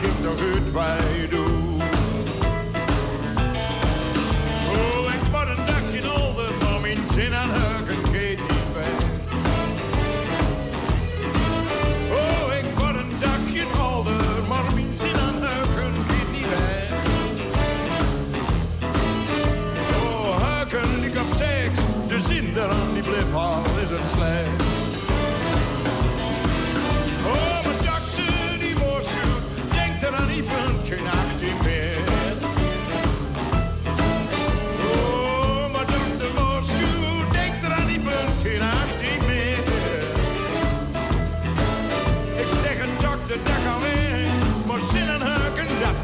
S23: die zegt ik toch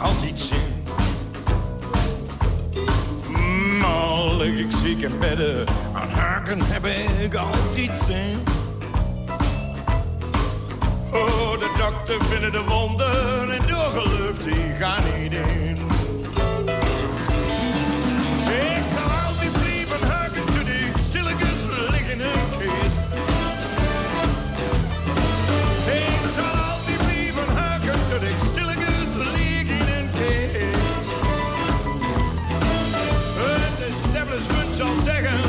S23: altijd zin. Mm, Al lig ik ziek in bedden, aan heuken heb ik altijd zin. Oh, de dokter vindt de wonder en doorgelooft die gaan niet in. Zal zeggen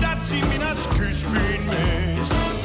S23: dat ze mijn excuuspijn mist.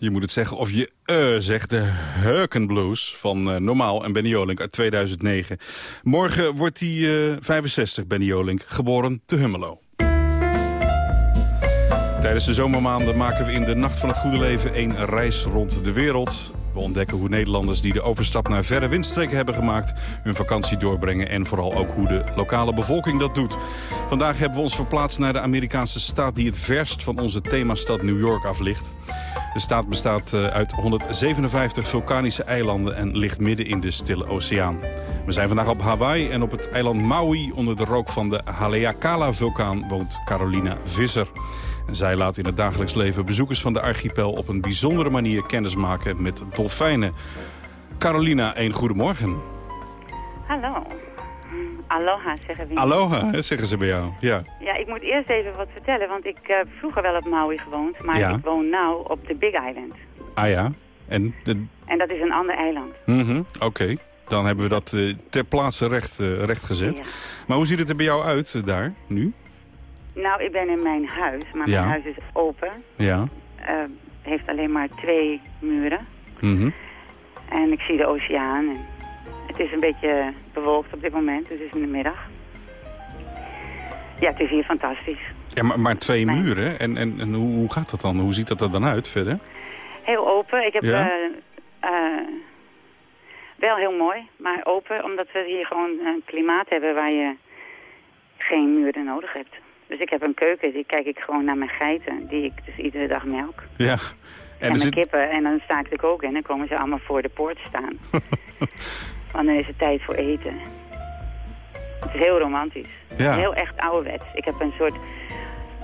S3: Je moet het zeggen of je eh zegt. De Hurkenblues van eh, Normaal en Benny Jolink uit 2009. Morgen wordt eh 65, Benny Jolink, geboren te Hummelo. Tijdens de zomermaanden maken we in de Nacht van het Goede Leven een reis rond de wereld. We ontdekken hoe Nederlanders die de overstap naar verre windstreken hebben gemaakt... hun vakantie doorbrengen en vooral ook hoe de lokale bevolking dat doet. Vandaag hebben we ons verplaatst naar de Amerikaanse staat... die het verst van onze themastad New York af ligt. De staat bestaat eh, uit 157 vulkanische eilanden en ligt midden in de Stille Oceaan. We zijn vandaag op Hawaii en op het eiland Maui... onder de rook van de Haleakala-vulkaan woont Carolina Visser. En zij laat in het dagelijks leven bezoekers van de archipel... op een bijzondere manier kennismaken met dolfijnen. Carolina, een goedemorgen.
S24: Hallo. Aloha zeggen we.
S3: Aloha, zeggen ze bij jou. Ja.
S24: Ja, ik moet eerst even wat vertellen, want ik heb vroeger wel op Maui gewoond, maar
S3: Ja.
S24: ik woon nu op de Big Island.
S3: Ah ja, en... De...
S24: En dat is een ander eiland.
S3: Mhm, Oké, dan hebben we dat eh, ter plaatse recht, eh, recht gezet. Maar hoe ziet het er bij jou uit eh, daar, nu?
S24: Nou, ik ben in mijn huis, maar
S3: Ja.
S24: mijn huis is open.
S3: Ja.
S24: Eh, heeft alleen maar twee muren.
S3: Mhm.
S24: En ik zie de oceaan. En het is een beetje bewolkt op dit moment, dus het is in de middag. Ja, het is hier fantastisch.
S3: Ja, maar, maar twee muren. En, en, en hoe, gaat dat dan? Hoe ziet dat er dan uit verder?
S24: Heel open. Ik heb
S3: Ja?
S24: eh, eh, wel heel mooi, maar open, omdat we hier gewoon een klimaat hebben waar je geen muren nodig hebt. Dus ik heb een keuken, die kijk ik gewoon naar mijn geiten, die ik dus iedere dag melk.
S3: Ja.
S24: En,
S3: En
S24: mijn
S3: zit...
S24: kippen, en dan sta ik te koken en dan komen ze allemaal voor de poort staan. Want dan is het tijd voor eten. Het is heel romantisch.
S3: Ja.
S24: Heel echt ouderwets. Ik heb een soort...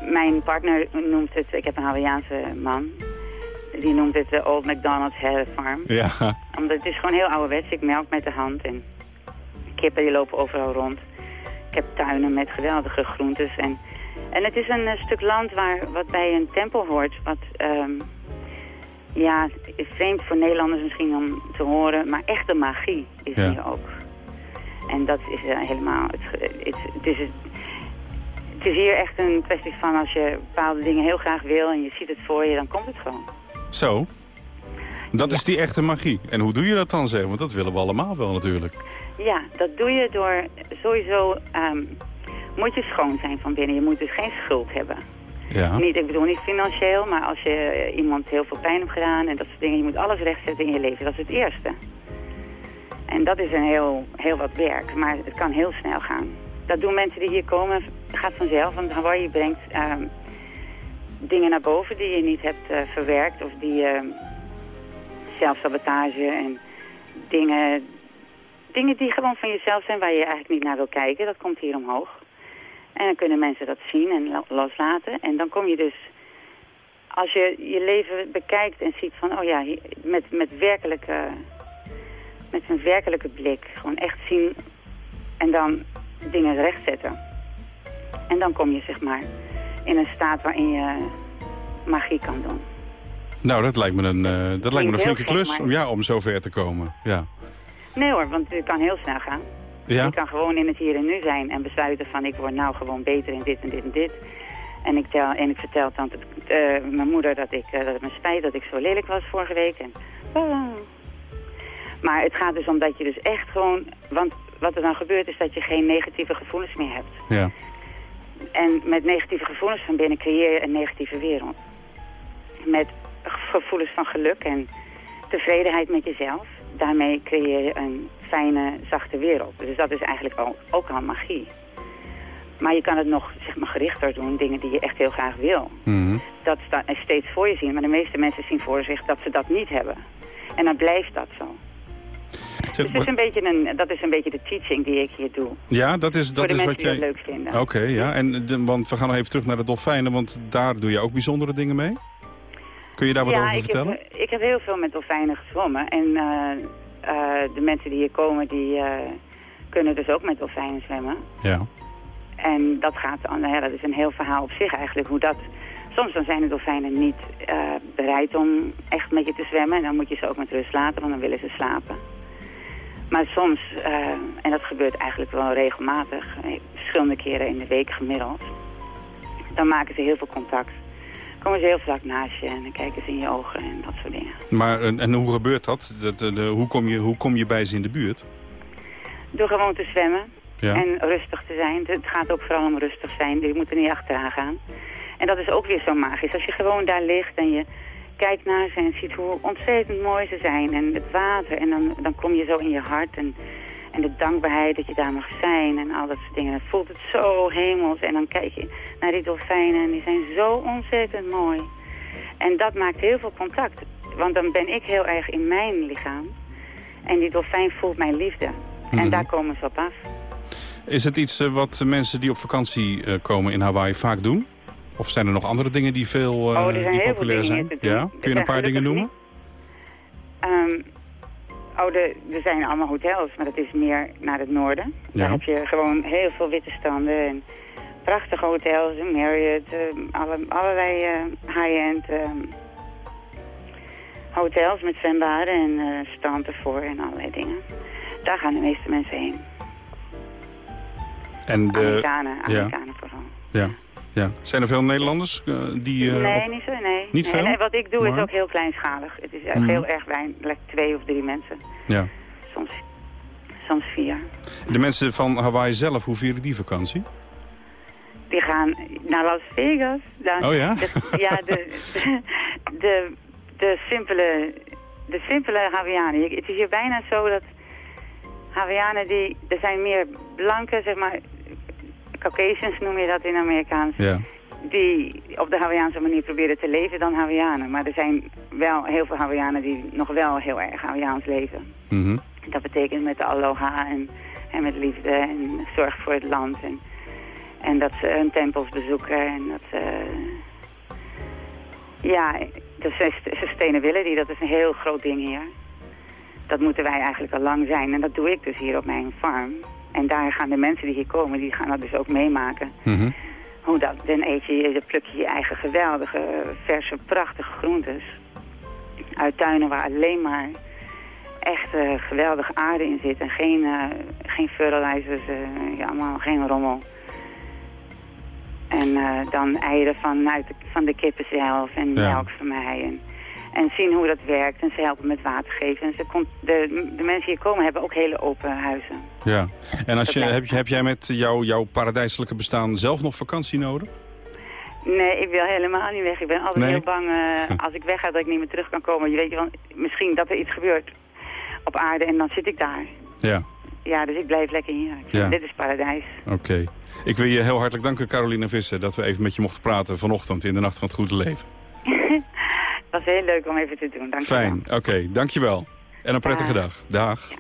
S24: Mijn partner noemt het... Ik heb een Hawaïaanse man. Die noemt het de Old McDonald's Hair Farm.
S3: Ja.
S24: Omdat het is gewoon heel ouderwets. Ik melk met de hand en kippen die lopen overal rond. Ik heb tuinen met geweldige groentes. En, en het is een eh, stuk land waar, wat bij een tempel hoort. Wat, ehm, ja, is vreemd voor Nederlanders misschien om te horen. Maar echte magie is
S3: Ja.
S24: hier ook. En dat is eh, helemaal... Het, het, het, is, het is hier echt een kwestie van als je bepaalde dingen heel graag wil... en je ziet het voor je, dan komt het gewoon.
S3: Zo. Dat is die echte magie. En hoe doe je dat dan, zeg? Want dat willen we allemaal wel natuurlijk.
S24: Ja, dat doe je door sowieso... ehm, moet je schoon zijn van binnen. Je moet dus geen schuld hebben.
S3: Ja.
S24: Niet, ik bedoel niet financieel, maar als je iemand heel veel pijn hebt gedaan en dat soort dingen. Je moet alles rechtzetten in je leven. Dat is het eerste. En dat is een heel, heel wat werk, maar het kan heel snel gaan. Dat doen mensen die hier komen, het gaat vanzelf. Want Hawaii brengt ehm, dingen naar boven die je niet hebt eh, verwerkt. Of die ehm, zelfsabotage en dingen, dingen die gewoon van jezelf zijn waar je eigenlijk niet naar wil kijken. Dat komt hier omhoog. En dan kunnen mensen dat zien en lo- loslaten. En dan kom je dus, als je je leven bekijkt en ziet van, oh ja, met, met, werkelijke, met een werkelijke blik. Gewoon echt zien en dan dingen rechtzetten. En dan kom je zeg maar in een staat waarin je magie kan doen.
S3: Nou, dat lijkt me een, eh, dat lijkt me een flinke klus om, ja, om zo ver te komen. Ja.
S24: Nee hoor, want het kan heel snel gaan.
S3: Ja?
S24: Je kan gewoon in het hier en nu zijn en besluiten van ik word nou gewoon beter in dit en dit en dit. En ik, tel, en ik vertel tante, eh, mijn moeder dat, ik, eh, dat het me spijt dat ik zo lelijk was vorige week. En. Maar het gaat dus om dat je dus echt gewoon... Want wat er dan gebeurt is dat je geen negatieve gevoelens meer hebt.
S3: Ja.
S24: En met negatieve gevoelens van binnen creëer je een negatieve wereld. Met gevoelens van geluk en tevredenheid met jezelf. Daarmee creëer je een fijne, zachte wereld. Dus dat is eigenlijk al, ook al magie. Maar je kan het nog zeg maar, gerichter doen, dingen die je echt heel graag wil.
S3: Mhm.
S24: Dat sta- steeds voor je zien. Maar de meeste mensen zien voor zich dat ze dat niet hebben. En dan blijft dat zo. Dus het is een beetje een, dat is een beetje de teaching die ik hier doe.
S3: Ja, dat is, dat is wat jij...
S24: dat leuk vinden.
S3: Oké, ja. En, de- want we gaan nog even terug naar de dolfijnen, want daar doe je ook bijzondere dingen mee. Kun je daar wat
S24: ja,
S3: over
S24: ik
S3: vertellen?
S24: Heb, ik heb heel veel met dolfijnen gezwommen. En eh, eh, de mensen die hier komen, die eh, kunnen dus ook met dolfijnen zwemmen.
S3: Ja.
S24: En dat gaat, nou ja, dat is een heel verhaal op zich eigenlijk. Hoe dat, soms dan zijn de dolfijnen niet eh, bereid om echt met je te zwemmen. En dan moet je ze ook met rust laten, want dan willen ze slapen. Maar soms, eh, en dat gebeurt eigenlijk wel regelmatig, eh, verschillende keren in de week gemiddeld. Dan maken ze heel veel contact. Komen ze heel vlak naast je en dan kijken ze in je ogen en dat soort dingen.
S23: Maar, en, en hoe gebeurt dat? Dat, de, de- hoe, kom je, hoe kom je bij ze in de buurt?
S24: Door gewoon te zwemmen
S23: Ja.
S24: en rustig te zijn. Het gaat ook vooral om rustig zijn, je moet er niet achteraan gaan. En dat is ook weer zo magisch. Als je gewoon daar ligt en je kijkt naar ze en ziet hoe ontzettend mooi ze zijn. En het water en dan, dan kom je zo in je hart en, en de dankbaarheid dat je daar mag zijn en al dat soort dingen. Het voelt het zo hemels en dan kijk je naar die dolfijnen en die zijn zo ontzettend mooi. En dat maakt heel veel contact. Want dan ben ik heel erg in mijn lichaam. En die dolfijn voelt mijn liefde.
S23: Mhm.
S24: En daar komen ze op af.
S23: Is het iets eh, wat mensen die op vakantie eh, komen in Hawaii vaak doen? Of zijn er nog andere dingen die veel
S24: Oh, er zijn
S23: die populair zijn? Ja? Kun je een paar dingen noemen?
S24: Oh, de, er zijn allemaal hotels, maar dat is meer naar het noorden.
S23: Ja.
S24: Daar heb je gewoon heel veel witte standen en prachtige hotels, Marriott, ehm, alle, allerlei eh, high-end ehm, hotels met zwembaden en eh strand ervoor en allerlei dingen. Daar gaan de meeste mensen heen.
S23: En de,
S24: Amerikanen,
S23: ja.
S24: Amerikanen vooral.
S23: Ja. Ja. Zijn er veel Nederlanders eh, die... eh,
S24: nee, niet zo, nee.
S23: Niet
S24: nee,
S23: veel?
S24: nee, wat ik doe is ook heel kleinschalig. Het is echt
S23: Mhm.
S24: heel erg weinig, twee of drie mensen.
S23: Ja.
S24: Soms, soms vier.
S23: De mensen van Hawaii zelf, hoe vieren die vakantie?
S24: Die gaan naar Las Vegas. Dan,
S23: Oh ja?
S24: de- ja, de, de, de, de simpele, de simpele Hawaiianen. Het is hier bijna zo dat Hawaiianen die, er zijn meer blanke, zeg maar, Caucasians noem je dat in Amerikaans.
S23: Ja.
S24: Die op de Hawaiiaanse manier proberen te leven dan Hawaiianen. Maar er zijn wel heel veel Hawaiianen die nog wel heel erg Hawaiiaans leven.
S23: Mhm.
S24: Dat betekent met de aloha en, en met liefde en zorg voor het land. En, en dat ze hun tempels bezoeken en dat ze... Ja, de sus- sustainability, dat is een heel groot ding hier. Dat moeten wij eigenlijk al lang zijn. En dat doe ik dus hier op mijn farm. En daar gaan de mensen die hier komen, die gaan dat dus ook meemaken.
S23: Mhm.
S24: Hoe dat, dan eet je, dan pluk je je eigen geweldige, verse, prachtige groentes. Uit tuinen waar alleen maar echt eh, geweldige aarde in zit. En geen, eh, geen fertilizers, eh, ja, allemaal geen rommel. En eh, dan eieren vanuit de, van de kippen zelf en
S23: Ja.
S24: melk van mij. En, en zien hoe dat werkt. En ze helpen met water geven. En ze kon, de, de mensen hier komen hebben ook hele open huizen.
S23: Ja. En als je, heb, heb jij met jou, jouw paradijselijke bestaan zelf nog vakantie nodig?
S24: Nee, ik wil helemaal niet weg. Ik ben altijd
S23: Nee?
S24: heel bang eh, als ik wegga dat ik niet meer terug kan komen. Je weet je wel, misschien dat er iets gebeurt op aarde en dan zit ik daar.
S23: Ja,
S24: Ja, dus ik blijf lekker hier.
S23: Ja.
S24: Dit is paradijs.
S23: oké. Ik wil je heel hartelijk danken, Caroline Visser, dat we even met je mochten praten vanochtend in de Nacht van het Goede Leven.
S24: Was heel leuk om even te doen. Dank.
S23: Fijn, oké, dankjewel. En een prettige dag. Dag.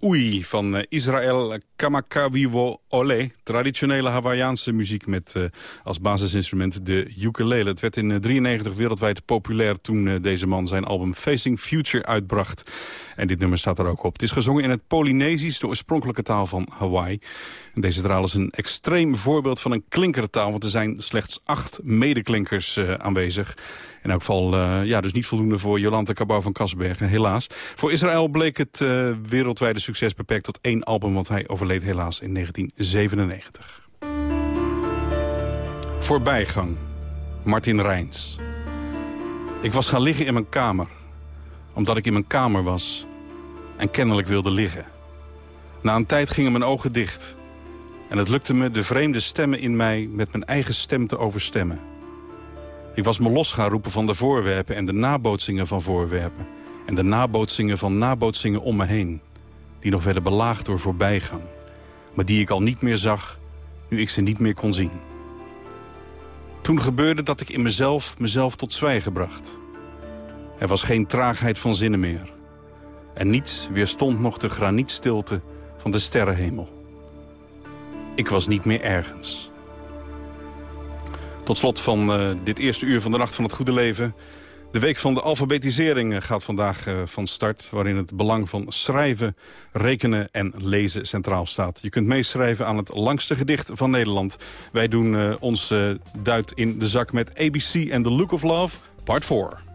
S25: Ui
S3: van eh, Israël Kamakawiwo Ole. Traditionele Hawaïaanse muziek met eh, als basisinstrument de ukulele. Het werd in 1993 wereldwijd populair toen eh, deze man zijn album Facing Future uitbracht. En dit nummer staat er ook op. Het is gezongen in het Polynesisch, de oorspronkelijke taal van Hawaii. En deze taal is een extreem voorbeeld van een klinkertaal... want er zijn slechts acht medeklinkers aanwezig. In elk geval ja, dus niet voldoende voor Jolante Cabau van Kasbergen, helaas. Voor Israël bleek het wereldwijde succes beperkt tot één album... want hij overleed helaas in 1997. Voorbijgang. Martin Rijns. Ik was gaan liggen in mijn kamer. Omdat ik in mijn kamer was en kennelijk wilde liggen. Na een tijd gingen mijn ogen dicht. En het lukte me de vreemde stemmen in mij met mijn eigen stem te overstemmen. Ik was me los gaan roepen van de voorwerpen en de nabootsingen van voorwerpen. En de nabootsingen van nabootsingen om me heen. Die nog werden belaagd door voorbijgang. Maar die ik al niet meer zag, nu ik ze niet meer kon zien. Toen gebeurde dat ik in mezelf mezelf tot zwijgen bracht. Er was geen traagheid van zinnen meer. En niets weerstond nog de granietstilte van de sterrenhemel. Ik was niet meer ergens. Tot slot van uh, dit eerste uur van de Nacht van het Goede Leven. De week van de alfabetisering gaat vandaag uh, van start... waarin het belang van schrijven, rekenen en lezen centraal staat. Je kunt meeschrijven aan het langste gedicht van Nederland. Wij doen uh, ons duit in de zak met ABC en The Look of Love, part 4.